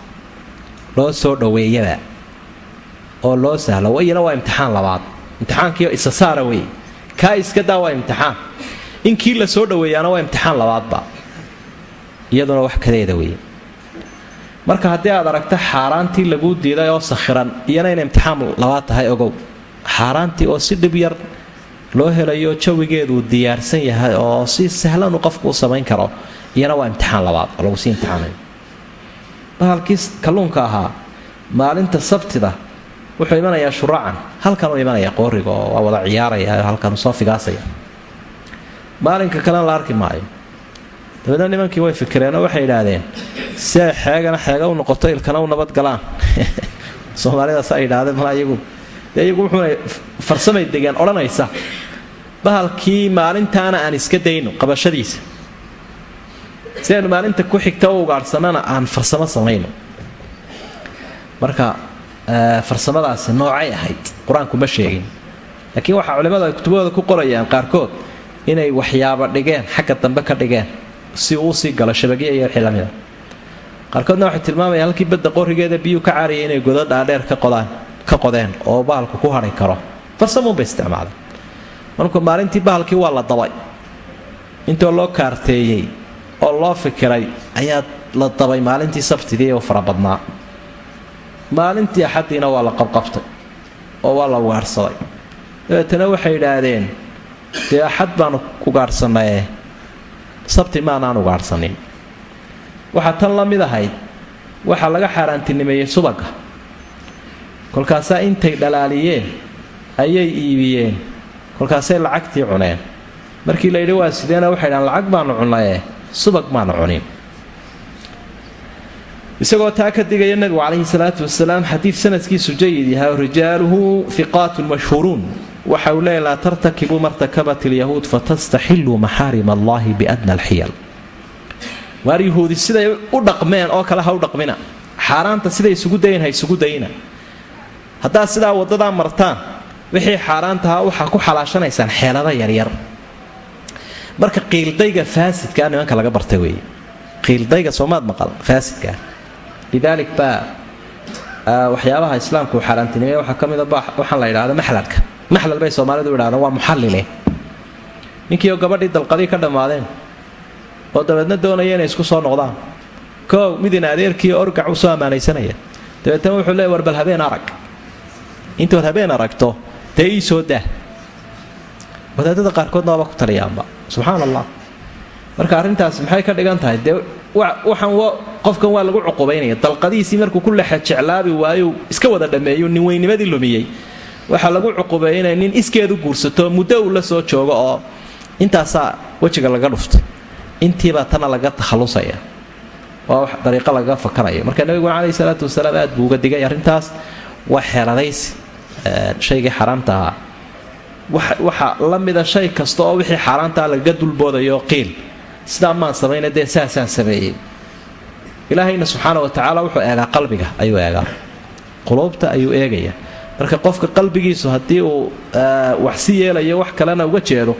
Loo soo dhoweeyaba oo loo sahlo. Iyana waa imtixaan labaad. Imtixaankiio isa saara wey kaa iska daa waa imtixaan. In kii la soo dhoweeyaana waa imtixaan labaadba iyaduna wax kadeeda wey marka haddii aad aragto xaaraantii laguu diiday oo sakhiran iyana ina imtixaan labaad tahay ogow. Xaaraantii oo si dhib yar loo helayo jawigeeduu diyaarsan yahay oo si sahlanu qofku u samayn karo iyana waa imtixaan labaad oo lagu sii imtixaanay bahalkii kalluunka ahaa maalinta sabtida wuxuu imanayaa shuracan halkanuu imanaya qooriga oo waa wada ciyaaraya halkanu soo figaasaya. Maalinka kalena la arki maayo dabeedna nimankii way fikireenoo waxay idhaahdeen si ay xeegana xeega u noqoto ilkana u nabadgalaan soomaalidaas ay idhaahdeen mal iyagu iyagu wuxuuna farsamay degeen odhanaysa bahalkii maalintaana aan iska dayno qabashadiisa. Si aynu maalinta ku xigta u ugaadhsannana aan farsamo samayno. Marka farsamadaasi noocay ahayd qur'aanku ma sheegin. Laakiin waxaa culimmadu ay kutubahooda ku qorayaan qaarkood inay waxyaaba dhigeen xagga dambe ka dhigeen si uu u sii galo shabagya iyo wixii qaarkoodna waxay tilmaamayaan halkii badda qorigeeda biyuu ka caariyay inay godo dhaadheer ka qodeen oo bahalku ku hadhi karo. Farsamuunba isticmaaleen. Marka maalintii bahalkii waa la dabay intoo loo kaarteeyey oo loo fikiray ayaa la dabay maalintii sabtidii oo farabadnaa maalintii axaddiina waa la qabqabtay oo waa la ugaadhsaday dabeetana waxay idhaahdeen dee axad baanu ugaadhsannaye sabti maanaan ugaadhsanin waxaa tan la mid ahayd waxaa laga xaaraantinimeeyey subaga kolkaasaa intay dhalaaliyeen ayay iibiyeen. Kolkaasay lacagtii cuneen. Markii la yidhi waa sideena waxay dhahaan lacag baanu cunnaye subag maanu cunin. Isagoo taa ka digaya nabigu calayhi salaatu wasalaam xadiid sanadkiisu jayid yahay rijaaluhu hiqaatun mashhuuruun waxa uu leeya laa tartakibuu martakabat alyahuud fatastaxiluu maxaarim allahi biadna alxiyal. Waar yahuudi siday u dhaqmeen oo kale ha u dhaqmina. Xaaraanta siday isugu dayin ha isugu dayina haddaad sidaa waddadaa martaan wixii xaaraantahaa waxaa ku xalaashanaysaan xeelada yaryar. Marka qiildayga faasidkaa nimanka laga barta weeye. Qiildayga soomaad maqal faasidkaa lidaalik baa waxyaabaha islaamku xaaraantinimey waxaa ka mida waxaan la yidhahda maxlalka maxlal bay soomaalidu idhahdaan waa muxallile. Ninkiioo gabadhii dalqadii ka dhammaadeen oo dabeedna doonaya inay isku soo noqdaan. Koow midin adeerkiio orgac u ammaanaysanaya dabeetna wuxuu leey war habeen arag. Intood habeen aragto dee ii soo dah wadaadada qaarkoodna waaba ku taliyaanba. Subxaan allah marka arrintaas maxay ka dhigan tahay? Dee waxaan qofkan waa lagu cuqubaynaya. Dalqadihiisii markuu ku lexa jeclaabi waayu iska wada dhammeeyu nin lumiyey waxaa lagu cuqubeeyay inay nin iskeedu guursato muddo uu la soo joogo oo intaasaa wejiga laga dhuftay. Intiibaa tana laga takhalusaya. Waa dariiqo lagaga fakaraya marka nabiguna caleyhi salaatu wasalaam aad buu uga digay arrintaas waa xeeladaysi shaygii xaaraamta ahaa. Waxaa la mida shay kasta oo wixii xaaraantaa lagaga dulboodayo qiil. Sidaa maan samayna dee saasaan sameeyey. Ilaahayna subxaana wa tacaala wuxuu eegaa qalbiga ayuu eegaa. Quluubta ayuu eegaya marka qofka qalbigiisu haddii uu wax si yeelayo wax kalena uga jeedo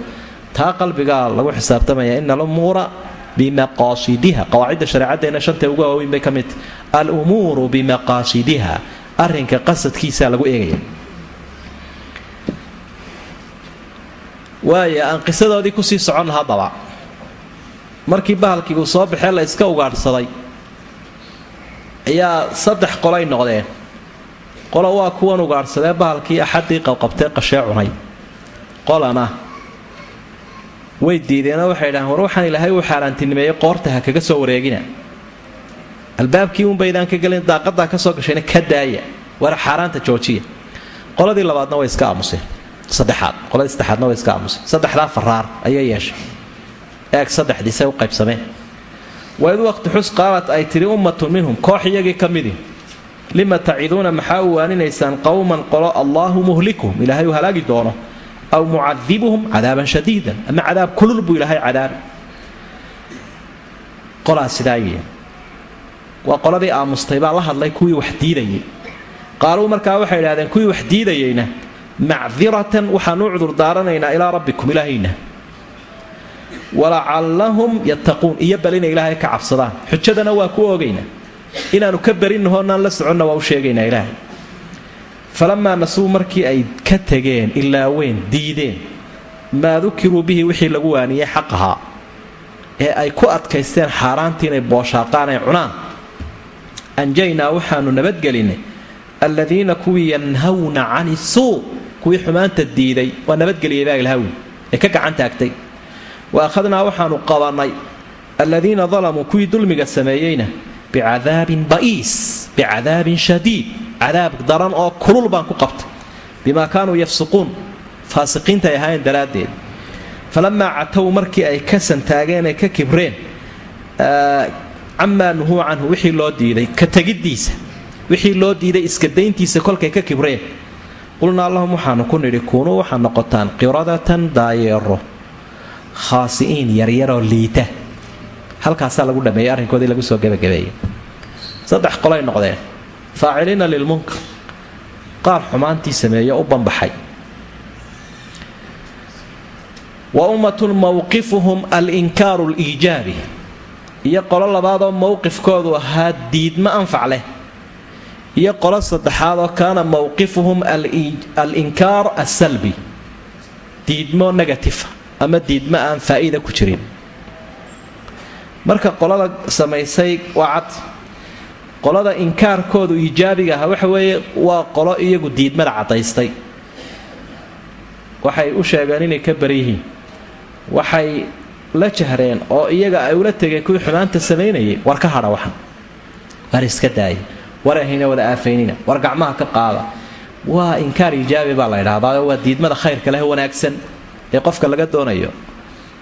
taa qalbigaa lagu xisaabtamaya ina alumuura bimaqaasidiha. Qawaacidda shareecaddeena shantee ugu waaweyn bay ka mid alumuuru bimaqaasidiha. Arrinka qasadkiisaa lagu eegaya waaya aan qisadoodii ku sii soconna haddaba markii bahalkii uu soo baxee la iska ugaadhsaday ayaa saddex qolay noqdeen qola waa kuwan ugaadhsadee bahalkii axaddii qabqabtee qashee cunay. Qolana way diideenoo waxay dhahaan war waxaan ilaahay uu xaaraantinimeeyey qoorta ha kaga soo wareegina. Albaabkii unbaydaan ka gelin daaqadaa ka soo gashayna ka daaya. War xaaraanta joojiya. Qoladii labaadna way iska aamuseen. Saddexaad qoladii saddexaadna way iska aamuseen. Saddexdaa faraar ayay yeeshay. Eeg saddexdiisay u qaybsameen. Waid waqti xus qaalat ay tidhi ummatun minhum koox iyagii ka midi lima taciduuna maxaa u waaninaysaan qowman qolo allaahu muhlikuhum ilaahay uu halaagi doono. Aw mucadibuhum cadaaban shadiidan. Ama cadaab kulul buu ilaahay cadaabi qolaa sidaa yii waa qoladii aamustay baa la hadlay kuwii wax diidayay qaaluu markaa waxay idhahdeen kuwii wax diidayeyna macdiratan waxaanu cudur daaranaynaa ilaa rabbikum ilaahayna. Walacallahum yattaquun. Iyo bal inay ilaahay ka cabsadaan. Xujadana waa ku oogaynaa inaannu ka berinnahoonaan la soconna waa u sheegaynaa ilaahay. Falamaa nasuu markii ay ka tegeen ilaaween diideen maa dukiruu bihi wixii lagu waaniyey xaqahaa ee ay ku adkaysteen xaaraantii inay booshaaqaan ay cunaan. Anjaynaa waxaanu nabadgelinay alladiina kuwii yanhawna cani suu kuwii xumaanta diiday waa nabadgeliyay baa ilhawi ee ka gacan taagtay. Wa akhadnaa waxaanu qabannay alladiina dalamuu kuwii dulmiga sameeyeyna bicadaabin ba'iis bicadaabin shadiid cadaab daran oo kulul baan ku qabtay bimaa kaanuu yafsuquun faasiqiinta ay ahaayeen daraaddeed falamaa catow markii ay ka santaageen ay ka kibreen camaa nuhuu canhu wixii loo diiday ka tegiddiisa wixii loo diiday iska dayntiisa kolkay ka kibreen qulnaa allahum waxaanu ku nidhi kuunuu waxaad noqotaan qiradatan daayeero khaasi'iin yaryaroo liita halkaasaa lagu dhameeyey arrinkoodii lagu soo gebagabeeyey. Saddex qolay noqdeen. Faaciliina lilmunkar qaar xumaantii sameeyo u banbaxay. Wa ummatun mowqifuhum alinkaaru liijaabi iyo qolo labaadoo mowqifkoodu ahaa diidmo anfac leh. Iyo qolo saddexaadoo kaana mowqifuhum alinkaar asalbi diidmo negatifa ama diidmo aan faa'iida ku jirin marka qolada samaysay waa cad. Qolada inkaarkoodu iijaabiga aha waxa weeye waa qolo iyagu diidmada caddaystay. Waxay u sheegeen inay ka bari yihiin. Waxay la jahreen oo iyaga ay ula tegeen kuwii xumaanta samaynayay war ka hadha waxan. War iska daaya war ahayna wada aafaynina. War gacmaha ka qaada. Waa inkaar iijaabi baa la ydhahdaa waa diidmada khayrka leh wanaagsan ee qofka laga doonayo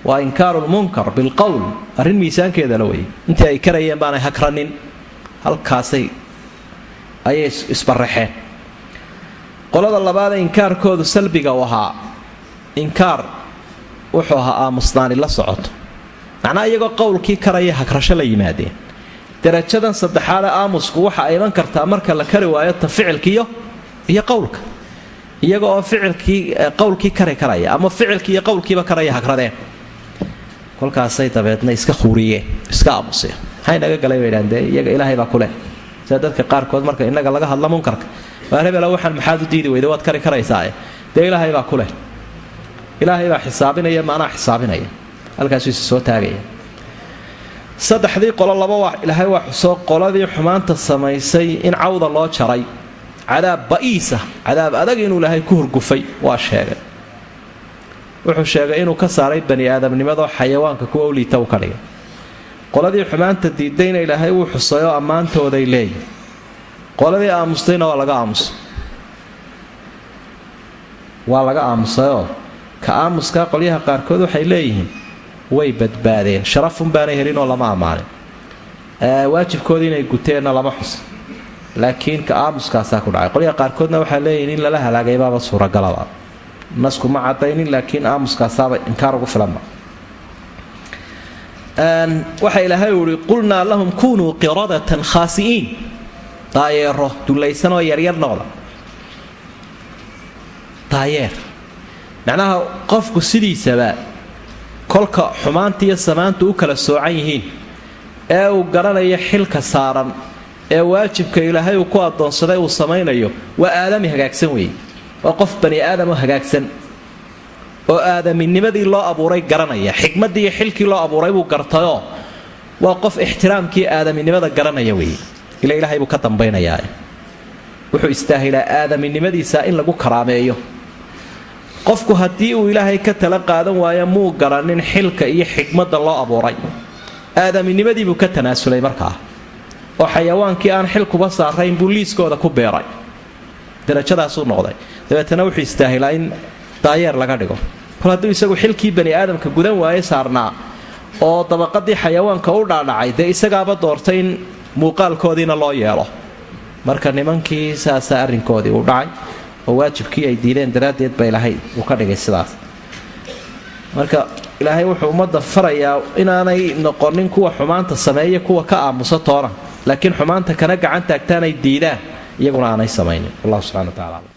waa inkaaru lmunkar bilqowl arrin miisaankeeda la weyy intii ay karayeen baanay hagranin halkaasay ayay isbaraxeen qolada labaadee inkaarkoodu salbiga u ahaa. Inkaar wuxuu ahaa aamusnaani la socoto. Macnaa iyagoo qowlkii karaya hagrasho la yimaadeen. Darajadan saddexaade aamusku waxa ay iman kartaa marka la kari waayo ta ficilkiiyo iyo qowlka. Iyaga oo ficilkii qowlkii kari karaya ama ficilkii iyo qowlkiiba karaya hagradeen kolkaasay dabeedna iska khuuriyeen iska aamuseen maxay naga galay bay dhahan dee iyaga ilaahay baa kuleh sida dadka qaarkood marka innaga laga hadla munkarka waa hebela waxaan maxaad u diidi weyda waad kari karaysaae dee ilaahay baa kuleh ilaahay baa xisaabinaya maanaa xisaabinaya. Halkaasuu isa soo taagaya. Saddexdii qolo laba waa ilaahay waa xusoo qoladii xumaanta samaysay in cawda loo jaray. Cadaab ba'iisa cadaab adag inuu ilaahay ku hurgufay waa sheegay wuxuu sheegay inuu ka saaray bani aadamnimadoo xayawaanka kuwa u liita u ka dhigay qoladii xumaanta diidayna ilaahay wuu xusay oo ammaantooday leeyihi qoladii aamustayna waa laga aamusay waa laga aamusayoo ka aamuskaa qolyaha qaarkood waxay leeyihiin way badbaadeen. Sharafun baanay helinoo lama ammaanin waajibkoodii inay guteenna lama xusa laakiin ka aamuskaasaa ku dhacay. Qolyaha qaarkoodna waxaa leeyihiin in lala halaagaybaaba suuragalaba nasku ma cadaynin laakiin aamuskaasaaba inkaar ugu filanba waxa ilaahay uhi qulnaa lahum kunuu qiradatan khaasi'iin. Daayeero dullaysanoo yaryar noqda. Daayeer macnaha qofku sidiisaba kolka xumaanta iyo samaantu u kala soocan yihiin ee uu garanayo xilka saaran ee waajibka ilaahay uu ku addoonsaday uu samaynayo waa aadami hagaagsan weeye waa qof bani aadamo hagaagsan oo aadaminimadii loo abuuray garanaya xikmaddii xilkii loo abuuray buu gartayoo waa qof ixtiraamkii aadaminimada garanaya weeye. Ila ilaahay buu ka dambaynayaa. Wuxuu istaahilaa aadaminimadiisa in lagu karaameeyo. Qofku haddii uu ilaahay ka tala qaadan waayo muu garanin xilka iyo xikmadda loo abuuray. Aadaminimadiibuu ka tanaasulay markaa. Oo xayawaankii aan xilkuba saarayn buu liiskooda ku beeray darajadaasuu noqday. Dabeetana wuxuu istaahilaa in daayeer laga dhigo. Kol hadduu isagu xilkii bani aadamka gudan waaye saarnaa oo dabaqadii xayawaanka u dhaadhacay dee isagaaba doortay in muuqaalkoodiina loo yeelo. Marka nimankii saasaa arrinkoodii uu dhacay oo waajibkii ay diideen daraaddeed ba ilaahay uu ka dhigay sidaas. Marka ilaahay wuxuu ummadda farayaa inaanay noqonin kuwa xumaanta sameeya kuwa ka aamusa toona. Laakiin xumaanta kana gacan taagtaanay diidaan iyaguna aanay samaynin. Wallahu subxana wa tacala